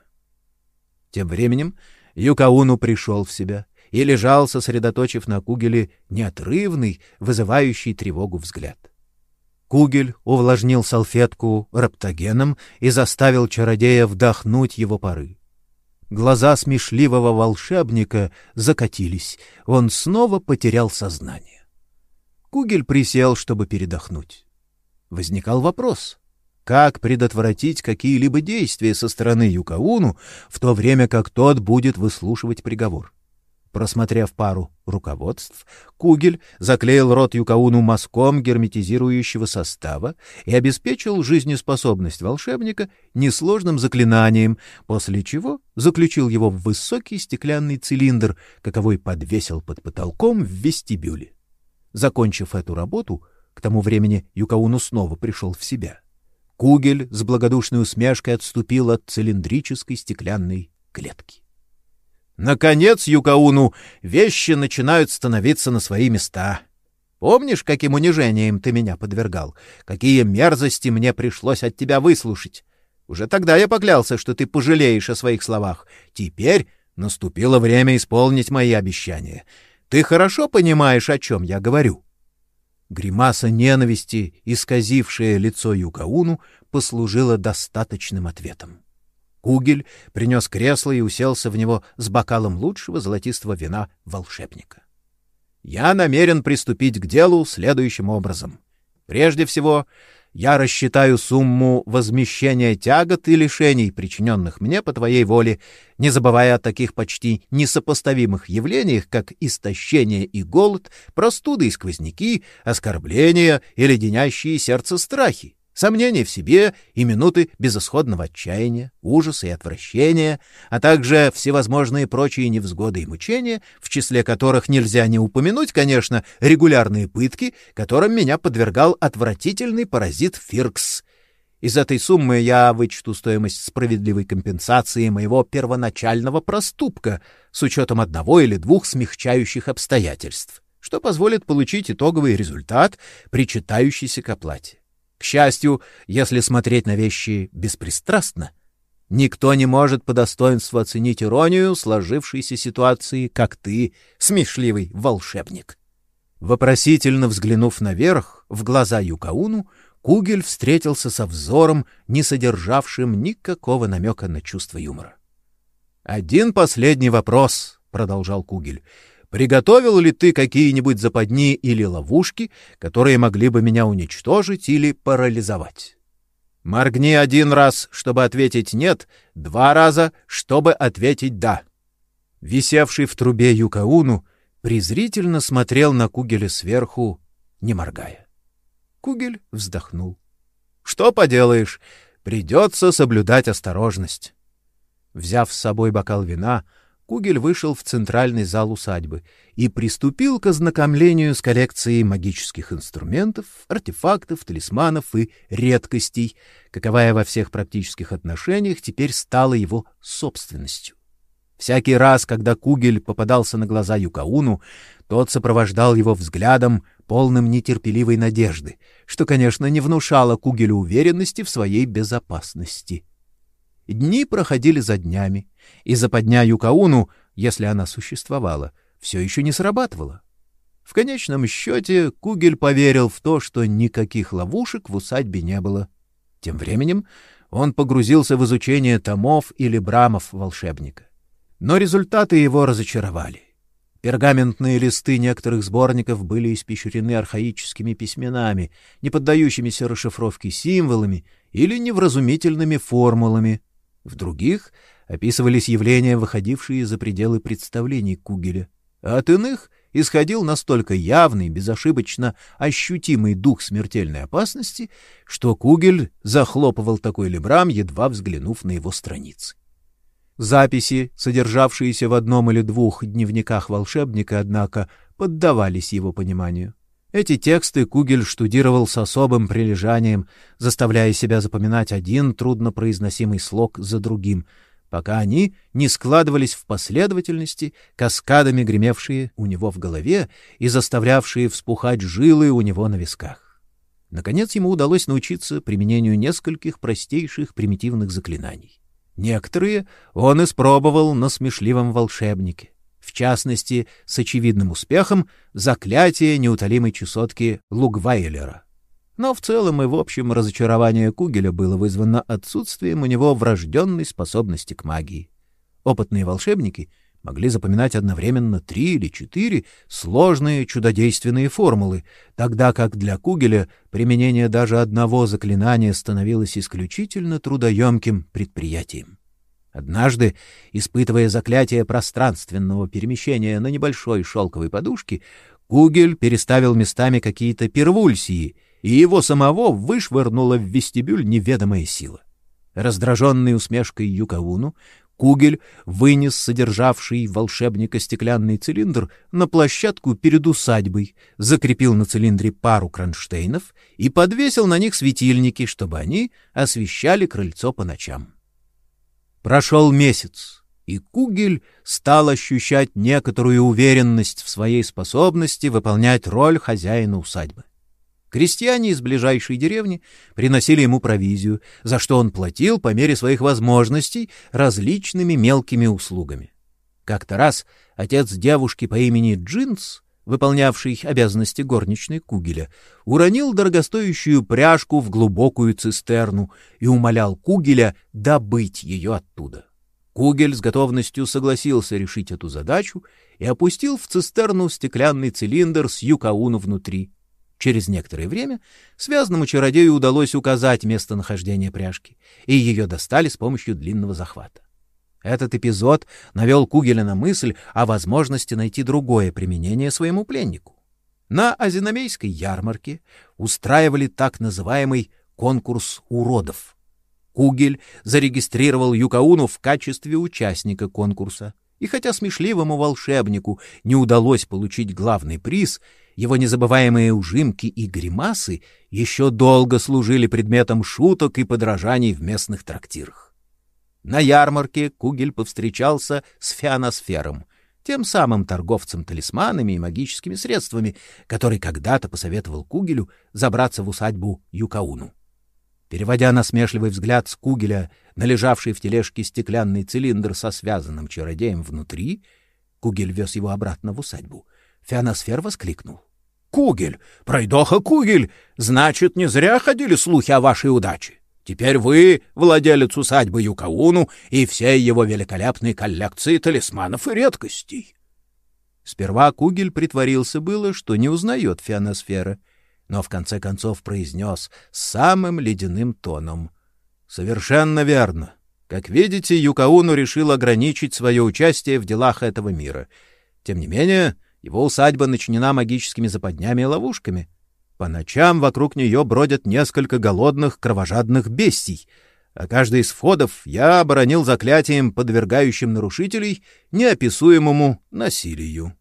Тем временем Юкауну пришел в себя и лежал, сосредоточив на Кугеле неотрывный, вызывающий тревогу взгляд. Кугель увлажнил салфетку раптогеном и заставил чародея вдохнуть его пары. Глаза смешливого волшебника закатились, он снова потерял сознание. Кугель присел, чтобы передохнуть. Возникал вопрос: как предотвратить какие-либо действия со стороны Юкауну, в то время как тот будет выслушивать приговор? Просмотрев пару руководств, Кугель заклеил рот Юкауну мазком герметизирующего состава и обеспечил жизнеспособность волшебника несложным заклинанием, после чего заключил его в высокий стеклянный цилиндр, каковой подвесил под потолком в вестибюле. Закончив эту работу, к тому времени Юкауну снова пришел в себя. Кугель с благодушной усмешкой отступил от цилиндрической стеклянной клетки. Наконец, Юкауну, вещи начинают становиться на свои места. Помнишь, каким унижением ты меня подвергал? Какие мерзости мне пришлось от тебя выслушать? Уже тогда я поклялся, что ты пожалеешь о своих словах. Теперь наступило время исполнить мои обещания. Ты хорошо понимаешь, о чем я говорю. Гримаса ненависти, исказившая лицо Юкауну, послужила достаточным ответом. Кугель принес кресло и уселся в него с бокалом лучшего золотистого вина волшебника. Я намерен приступить к делу следующим образом. Прежде всего, я рассчитаю сумму возмещения тягот и лишений, причиненных мне по твоей воле, не забывая о таких почти несопоставимых явлениях, как истощение и голод, простуды и сквозняки, оскорбления и леденящие сердце страхи сомнения в себе и минуты безысходного отчаяния, ужаса и отвращения, а также всевозможные прочие невзгоды и мучения, в числе которых нельзя не упомянуть, конечно, регулярные пытки, которым меня подвергал отвратительный паразит Фиркс. Из этой суммы я вычту стоимость справедливой компенсации моего первоначального проступка с учетом одного или двух смягчающих обстоятельств, что позволит получить итоговый результат, причитающийся к оплате. Счастью, если смотреть на вещи беспристрастно, никто не может по достоинству оценить иронию сложившейся ситуации, как ты, смешливый волшебник. Вопросительно взглянув наверх, в глаза Юкауну, Кугель встретился со взором, не содержавшим никакого намека на чувство юмора. «Один последний вопрос», — продолжал Кугель, — Приготовил ли ты какие-нибудь западни или ловушки, которые могли бы меня уничтожить или парализовать? Моргни один раз, чтобы ответить «нет», два раза, чтобы ответить «да». Висевший в трубе Юкауну презрительно смотрел на Кугеля сверху, не моргая. Кугель вздохнул. «Что поделаешь, придется соблюдать осторожность». Взяв с собой бокал вина, Кугель вышел в центральный зал усадьбы и приступил к ознакомлению с коллекцией магических инструментов, артефактов, талисманов и редкостей, каковая во всех практических отношениях теперь стала его собственностью. Всякий раз, когда Кугель попадался на глаза Юкауну, тот сопровождал его взглядом, полным нетерпеливой надежды, что, конечно, не внушало Кугелю уверенности в своей безопасности. Дни проходили за днями, и западня Юкауну, если она существовала, все еще не срабатывала. В конечном счете Кугель поверил в то, что никаких ловушек в усадьбе не было. Тем временем он погрузился в изучение томов или брамов волшебника. Но результаты его разочаровали. Пергаментные листы некоторых сборников были испещрены архаическими письменами, не поддающимися расшифровке символами или невразумительными формулами, в других описывались явления, выходившие за пределы представлений Кугеля, а от иных исходил настолько явный, безошибочно ощутимый дух смертельной опасности, что Кугель захлопывал такой либрам, едва взглянув на его страницы. Записи, содержавшиеся в одном или двух дневниках волшебника, однако, поддавались его пониманию. Эти тексты Кугель штудировал с особым прилежанием, заставляя себя запоминать один труднопроизносимый слог за другим, пока они не складывались в последовательности, каскадами гремевшие у него в голове и заставлявшие вспухать жилы у него на висках. Наконец ему удалось научиться применению нескольких простейших примитивных заклинаний. Некоторые он испробовал на смешливом волшебнике в частности, с очевидным успехом, заклятие неутолимой чесотки Лугвайлера. Но в целом и в общем разочарование Кугеля было вызвано отсутствием у него врожденной способности к магии. Опытные волшебники могли запоминать одновременно три или четыре сложные чудодейственные формулы, тогда как для Кугеля применение даже одного заклинания становилось исключительно трудоемким предприятием. Однажды, испытывая заклятие пространственного перемещения на небольшой шелковой подушке, Кугель переставил местами какие-то первульсии, и его самого вышвырнула в вестибюль неведомая сила. Раздраженный усмешкой Юкауну, Кугель вынес содержавший волшебника стеклянный цилиндр на площадку перед усадьбой, закрепил на цилиндре пару кронштейнов и подвесил на них светильники, чтобы они освещали крыльцо по ночам. Прошел месяц, и Кугель стал ощущать некоторую уверенность в своей способности выполнять роль хозяина усадьбы. Крестьяне из ближайшей деревни приносили ему провизию, за что он платил по мере своих возможностей различными мелкими услугами. Как-то раз отец девушки по имени Джинс выполнявший обязанности горничной Кугеля, уронил дорогостоящую пряжку в глубокую цистерну и умолял Кугеля добыть ее оттуда. Кугель с готовностью согласился решить эту задачу и опустил в цистерну стеклянный цилиндр с юкауну внутри. Через некоторое время связанному чародею удалось указать местонахождение пряжки, и ее достали с помощью длинного захвата. Этот эпизод навел Кугеля на мысль о возможности найти другое применение своему пленнику. На Азиномейской ярмарке устраивали так называемый конкурс уродов. Кугель зарегистрировал Юкауну в качестве участника конкурса. И хотя смешливому волшебнику не удалось получить главный приз, его незабываемые ужимки и гримасы еще долго служили предметом шуток и подражаний в местных трактирах. На ярмарке Кугель повстречался с Феоносфером, тем самым торговцем талисманами и магическими средствами, который когда-то посоветовал Кугелю забраться в усадьбу Юкауну. Переводя насмешливый взгляд с Кугеля на лежавший в тележке стеклянный цилиндр со связанным чародеем внутри, Кугель вез его обратно в усадьбу. Феоносфер воскликнул. — Кугель! Пройдоха Кугель! Значит, не зря ходили слухи о вашей удаче. Теперь вы владелец усадьбы Юкауну и всей его великолепной коллекции талисманов и редкостей. Сперва Кугель притворился было, что не узнает фианосфера, но в конце концов произнес самым ледяным тоном. «Совершенно верно. Как видите, Юкауну решил ограничить свое участие в делах этого мира. Тем не менее, его усадьба начинена магическими западнями и ловушками. По ночам вокруг нее бродят несколько голодных, кровожадных бестий, а каждый из входов я оборонил заклятием, подвергающим нарушителей неописуемому насилию.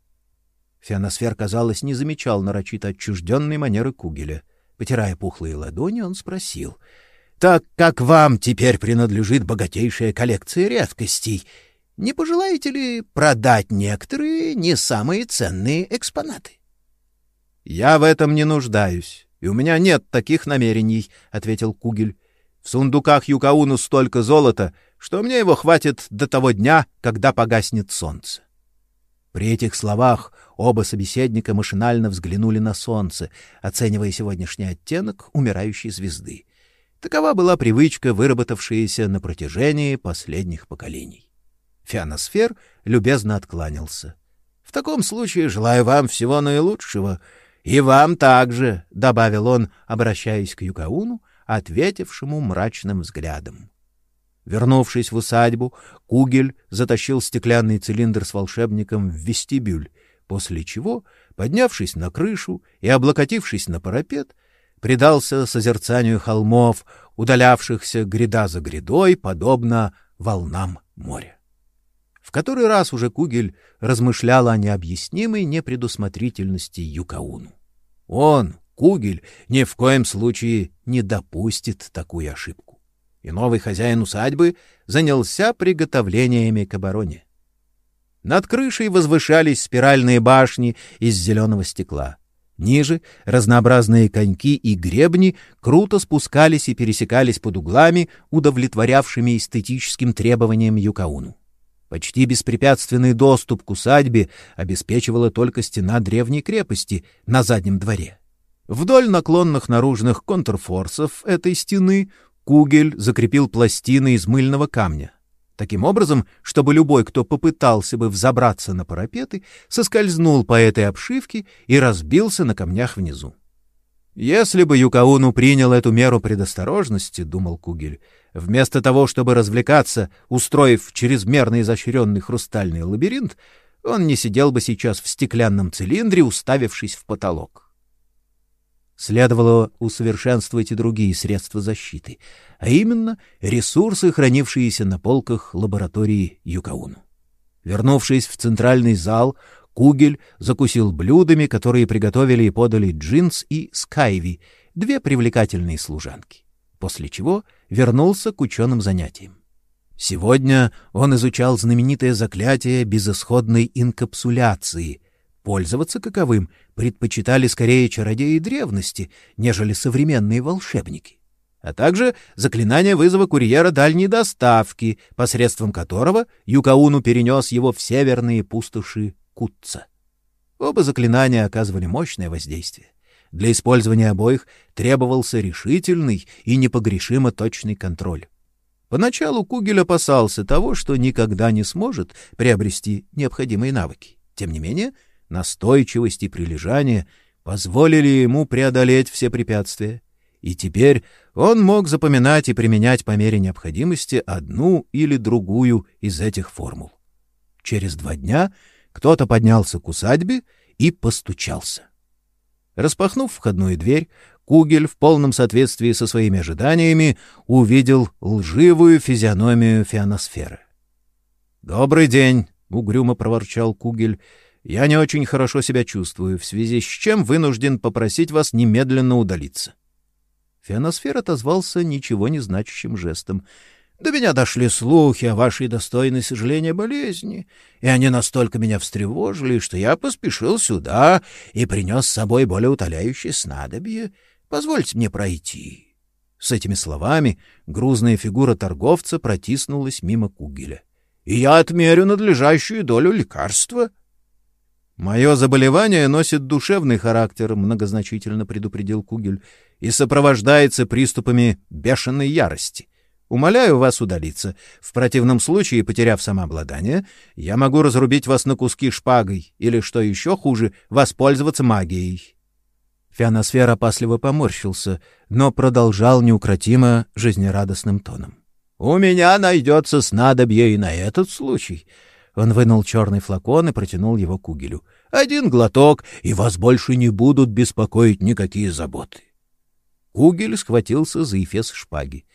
Феоносфер, казалось, не замечал нарочито отчужденной манеры Кугеля. Потирая пухлые ладони, он спросил. — Так как вам теперь принадлежит богатейшая коллекция редкостей, не пожелаете ли продать некоторые не самые ценные экспонаты? Я в этом не нуждаюсь, и у меня нет таких намерений, ответил Кугель. В сундуках Юкауну столько золота, что мне его хватит до того дня, когда погаснет солнце. При этих словах оба собеседника машинально взглянули на солнце, оценивая сегодняшний оттенок умирающей звезды. Такова была привычка, выработавшаяся на протяжении последних поколений. Фианосфер любезно откланялся. — В таком случае желаю вам всего наилучшего, и вам также, добавил он, обращаясь к Юкауну, ответившему мрачным взглядом. Вернувшись в усадьбу, Кугель затащил стеклянный цилиндр с волшебником в вестибюль, после чего, поднявшись на крышу и облокотившись на парапет, предался созерцанию холмов, удалявшихся гряда за грядой, подобно волнам моря. В который раз уже Кугель размышлял о необъяснимой непредусмотрительности Юкауну. Он, Кугель, ни в коем случае не допустит такую ошибку. И новый хозяин усадьбы занялся приготовлениями к обороне. Над крышей возвышались спиральные башни из зеленого стекла. Ниже разнообразные коньки и гребни круто спускались и пересекались под углами, удовлетворявшими эстетическим требованиям Юкауну. Почти беспрепятственный доступ к усадьбе обеспечивала только стена древней крепости на заднем дворе. Вдоль наклонных наружных контрфорсов этой стены Кугель закрепил пластины из мыльного камня. Таким образом, чтобы любой, кто попытался бы взобраться на парапеты, соскользнул по этой обшивке и разбился на камнях внизу. Если бы Юкауну принял эту меру предосторожности, думал Кугель, вместо того, чтобы развлекаться, устроив чрезмерно изощренный хрустальный лабиринт, он не сидел бы сейчас в стеклянном цилиндре, уставившись в потолок. Следовало усовершенствовать и другие средства защиты, а именно ресурсы, хранившиеся на полках лаборатории Юкауну. Вернувшись в центральный зал, Кугель закусил блюдами, которые приготовили и подали Джинс и Скайви, две привлекательные служанки, после чего вернулся к ученым занятиям. Сегодня он изучал знаменитое заклятие безысходной инкапсуляции, Пользоваться каковым предпочитали скорее чародеи древности, нежели современные волшебники, а также заклинание вызова курьера дальней доставки, посредством которого Юкауну перенес его в северные пустоши Кутца. Оба заклинания оказывали мощное воздействие. Для использования обоих требовался решительный и непогрешимо точный контроль. Поначалу Кугель опасался того, что никогда не сможет приобрести необходимые навыки. Тем не менее, настойчивость и прилежание позволили ему преодолеть все препятствия, и теперь он мог запоминать и применять по мере необходимости одну или другую из этих формул. Через два дня кто-то поднялся к усадьбе и постучался. Распахнув входную дверь, Кугель в полном соответствии со своими ожиданиями увидел лживую физиономию фианосферы. «Добрый день!» — угрюмо проворчал Кугель я не очень хорошо себя чувствую, в связи с чем вынужден попросить вас немедленно удалиться. Феоносфер отозвался ничего не значащим жестом. До меня дошли слухи о вашей достойной сожаления болезни, и они настолько меня встревожили, что я поспешил сюда и принес с собой более утоляющее снадобье. Позвольте мне пройти. С этими словами грузная фигура торговца протиснулась мимо Кугеля. — И я отмерю надлежащую долю лекарства. — Мое заболевание носит душевный характер, многозначительно предупредил Кугель, и сопровождается приступами бешеной ярости. Умоляю вас удалиться. В противном случае, потеряв самообладание, я могу разрубить вас на куски шпагой или, что еще хуже, воспользоваться магией. Фианосфер опасливо поморщился, но продолжал неукротимо жизнерадостным тоном. — У меня найдется снадобье и на этот случай. Он вынул черный флакон и протянул его Кугелю. «Один глоток, и вас больше не будут беспокоить никакие заботы». Кугель схватился за эфес шпаги.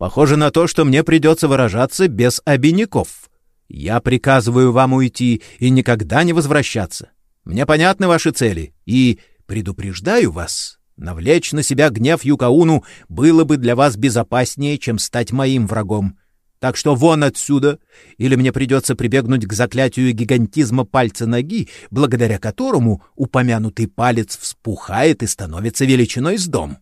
«Похоже на то, что мне придется выражаться без обиняков. Я приказываю вам уйти и никогда не возвращаться. Мне понятны ваши цели, и предупреждаю вас, навлечь на себя гнев Юкауну было бы для вас безопаснее, чем стать моим врагом. Так что вон отсюда, или мне придется прибегнуть к заклятию гигантизма пальца ноги, благодаря которому упомянутый палец вспухает и становится величиной с дом.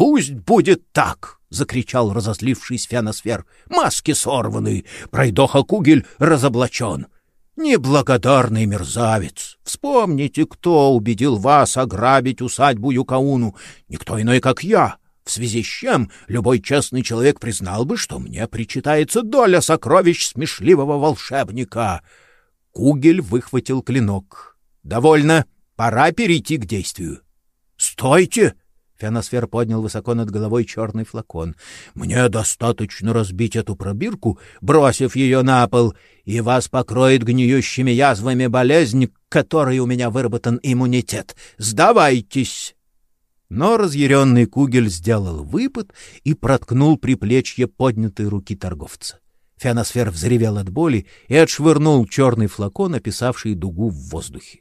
«Пусть будет так!» — закричал разозлившись Феносфер. «Маски сорваны! Пройдоха Кугель разоблачен!» «Неблагодарный мерзавец! Вспомните, кто убедил вас ограбить усадьбу Юкауну. Никто иной, как я, в связи с чем любой честный человек признал бы, что мне причитается доля сокровищ смешливого волшебника. Кугель выхватил клинок. «Довольно. Пора перейти к действию». «Стойте!» Феносфер поднял высоко над головой черный флакон. «Мне достаточно разбить эту пробирку, бросив ее на пол, и вас покроет гниющими язвами болезнь, к которой у меня выработан иммунитет. Сдавайтесь!» Но разъяренный Кугель сделал выпад и проткнул приплечье поднятой руки торговца. Фианосфер взревел от боли и отшвырнул черный флакон, описавший дугу в воздухе.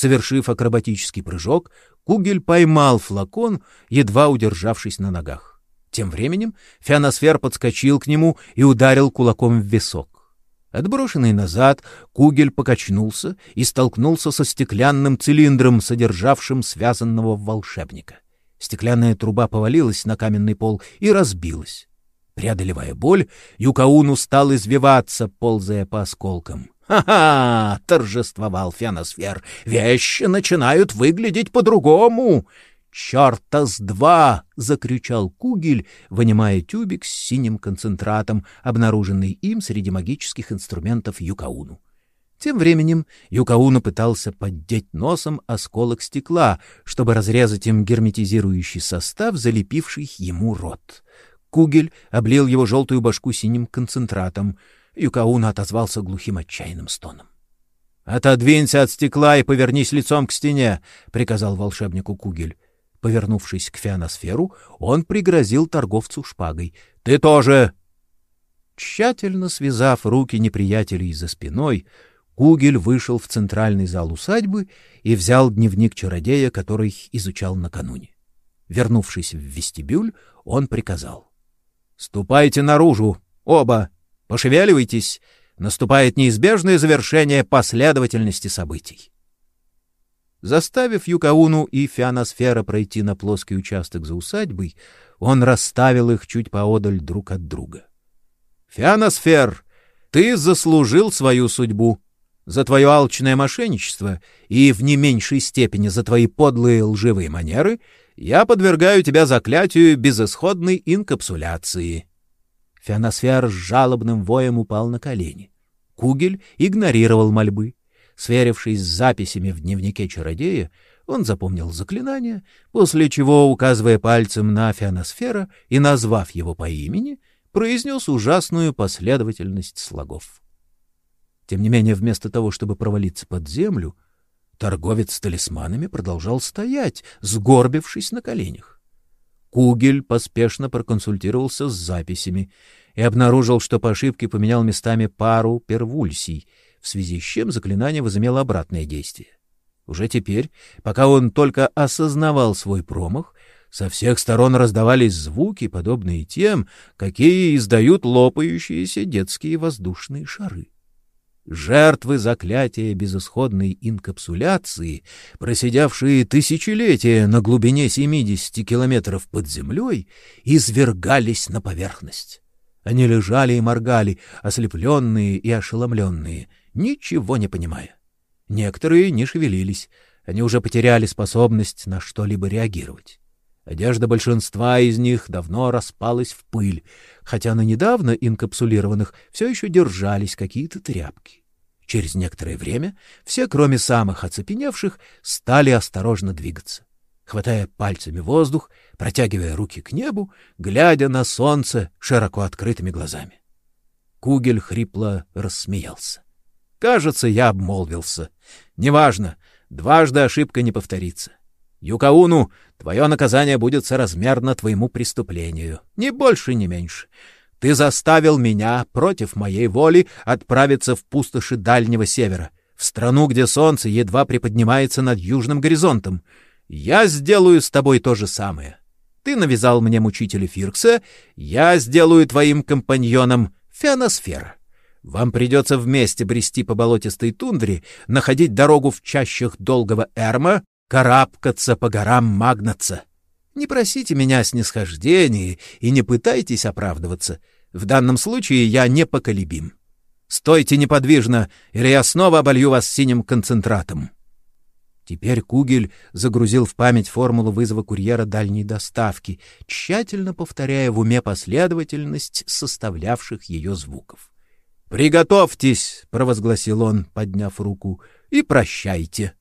Совершив акробатический прыжок, Кугель поймал флакон, едва удержавшись на ногах. Тем временем Фианосфер подскочил к нему и ударил кулаком в висок. Отброшенный назад, Кугель покачнулся и столкнулся со стеклянным цилиндром, содержавшим связанного волшебника. Стеклянная труба повалилась на каменный пол и разбилась. Преодолевая боль, Юкауну стал извиваться, ползая по осколкам. «Ха-ха!» — торжествовал Феносфер. «Вещи начинают выглядеть по-другому!» «Черта с два!» — закричал Кугель, вынимая тюбик с синим концентратом, обнаруженный им среди магических инструментов Юкауну. Тем временем Юкауну пытался поддеть носом осколок стекла, чтобы разрезать им герметизирующий состав, залепивший ему рот. Кугель облил его желтую башку синим концентратом — Юкауна отозвался глухим отчаянным стоном. «Отодвинься от стекла и повернись лицом к стене», — приказал волшебнику Кугель. Повернувшись к фианосферу, он пригрозил торговцу шпагой. «Ты тоже!» Тщательно связав руки неприятелей за спиной, Кугель вышел в центральный зал усадьбы и взял дневник чародея, который изучал накануне. Вернувшись в вестибюль, он приказал. «Ступайте наружу, оба!» Пошевеливайтесь, наступает неизбежное завершение последовательности событий. Заставив Юкауну и Фианосфера пройти на плоский участок за усадьбой, он расставил их чуть поодаль друг от друга. «Фианосфер, ты заслужил свою судьбу. За твое алчное мошенничество и в не меньшей степени за твои подлые лживые манеры я подвергаю тебя заклятию безысходной инкапсуляции». Феоносфер с жалобным воем упал на колени. Кугель игнорировал мольбы. Сверившись с записями в дневнике чародея, он запомнил заклинание, после чего, указывая пальцем на Феоносфера и назвав его по имени, произнес ужасную последовательность слогов. Тем не менее, вместо того, чтобы провалиться под землю, торговец с талисманами продолжал стоять, сгорбившись на коленях. Кугель поспешно проконсультировался с записями и обнаружил, что по ошибке поменял местами пару первульсий, в связи с чем заклинание возымело обратное действие. Уже теперь, пока он только осознавал свой промах, со всех сторон раздавались звуки, подобные тем, какие издают лопающиеся детские воздушные шары. Жертвы заклятия безысходной инкапсуляции, просидевшие тысячелетия на глубине 70 километров под землей, извергались на поверхность. Они лежали и моргали, ослепленные и ошеломленные, ничего не понимая. Некоторые не шевелились, они уже потеряли способность на что-либо реагировать. Одежда большинства из них давно распалась в пыль, хотя на недавно инкапсулированных все еще держались какие-то тряпки. Через некоторое время все, кроме самых оцепеневших, стали осторожно двигаться, хватая пальцами воздух, протягивая руки к небу, глядя на солнце широко открытыми глазами. Кугель хрипло рассмеялся. Кажется, я обмолвился. Неважно, дважды ошибка не повторится. Юкауну, твое наказание будет соразмерно твоему преступлению, ни больше, ни меньше. Ты заставил меня против моей воли отправиться в пустоши Дальнего Севера, в страну, где солнце едва приподнимается над южным горизонтом. Я сделаю с тобой то же самое. Ты навязал мне мучителя Фиркса, я сделаю твоим компаньоном Феоносфера. Вам придется вместе брести по болотистой тундре, находить дорогу в чащах долгого Эрма, карабкаться по горам Магнаца. Не просите меня о снисхождении и не пытайтесь оправдываться. В данном случае я непоколебим. Стойте неподвижно, или я снова оболью вас синим концентратом. Теперь Кугель загрузил в память формулу вызова курьера дальней доставки, тщательно повторяя в уме последовательность составлявших ее звуков. «Приготовьтесь!» — провозгласил он, подняв руку, — «и прощайте!»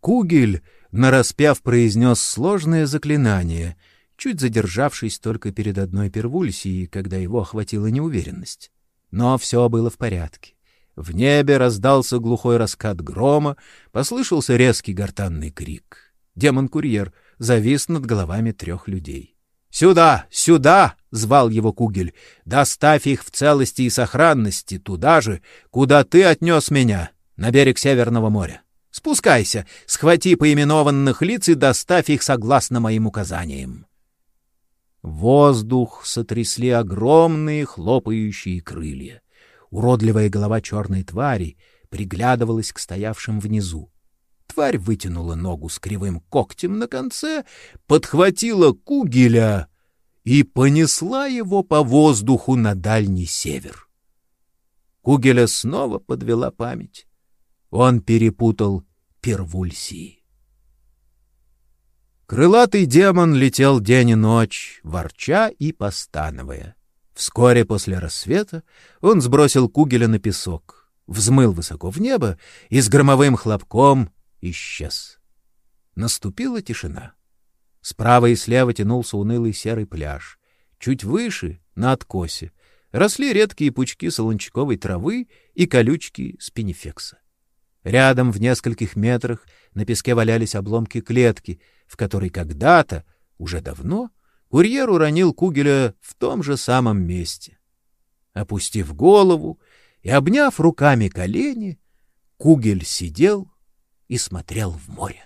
Кугель нараспев произнес сложное заклинание, чуть задержавшись только перед одной первульсией, когда его охватила неуверенность. Но все было в порядке. В небе раздался глухой раскат грома, послышался резкий гортанный крик. Демон-курьер завис над головами трех людей. «Сюда! Сюда!» — звал его Кугель. «Доставь их в целости и сохранности туда же, куда ты отнес меня, на берег Северного моря. Спускайся, схвати поименованных лиц и доставь их согласно моим указаниям. Воздух сотрясли огромные хлопающие крылья. Уродливая голова черной твари приглядывалась к стоявшим внизу. Тварь вытянула ногу с кривым когтем на конце, подхватила кугеля и понесла его по воздуху на дальний север. Кугеля снова подвела память. Он перепутал первульсии. Крылатый демон летел день и ночь, ворча и постановая. Вскоре после рассвета он сбросил Кугеля на песок, взмыл высоко в небо и с громовым хлопком исчез. Наступила тишина. Справа и слева тянулся унылый серый пляж. Чуть выше, на откосе, росли редкие пучки солончаковой травы и колючки спинифекса. Рядом в нескольких метрах на песке валялись обломки клетки, в которой когда-то, уже давно, курьер уронил Кугеля в том же самом месте. Опустив голову и обняв руками колени, Кугель сидел и смотрел в море.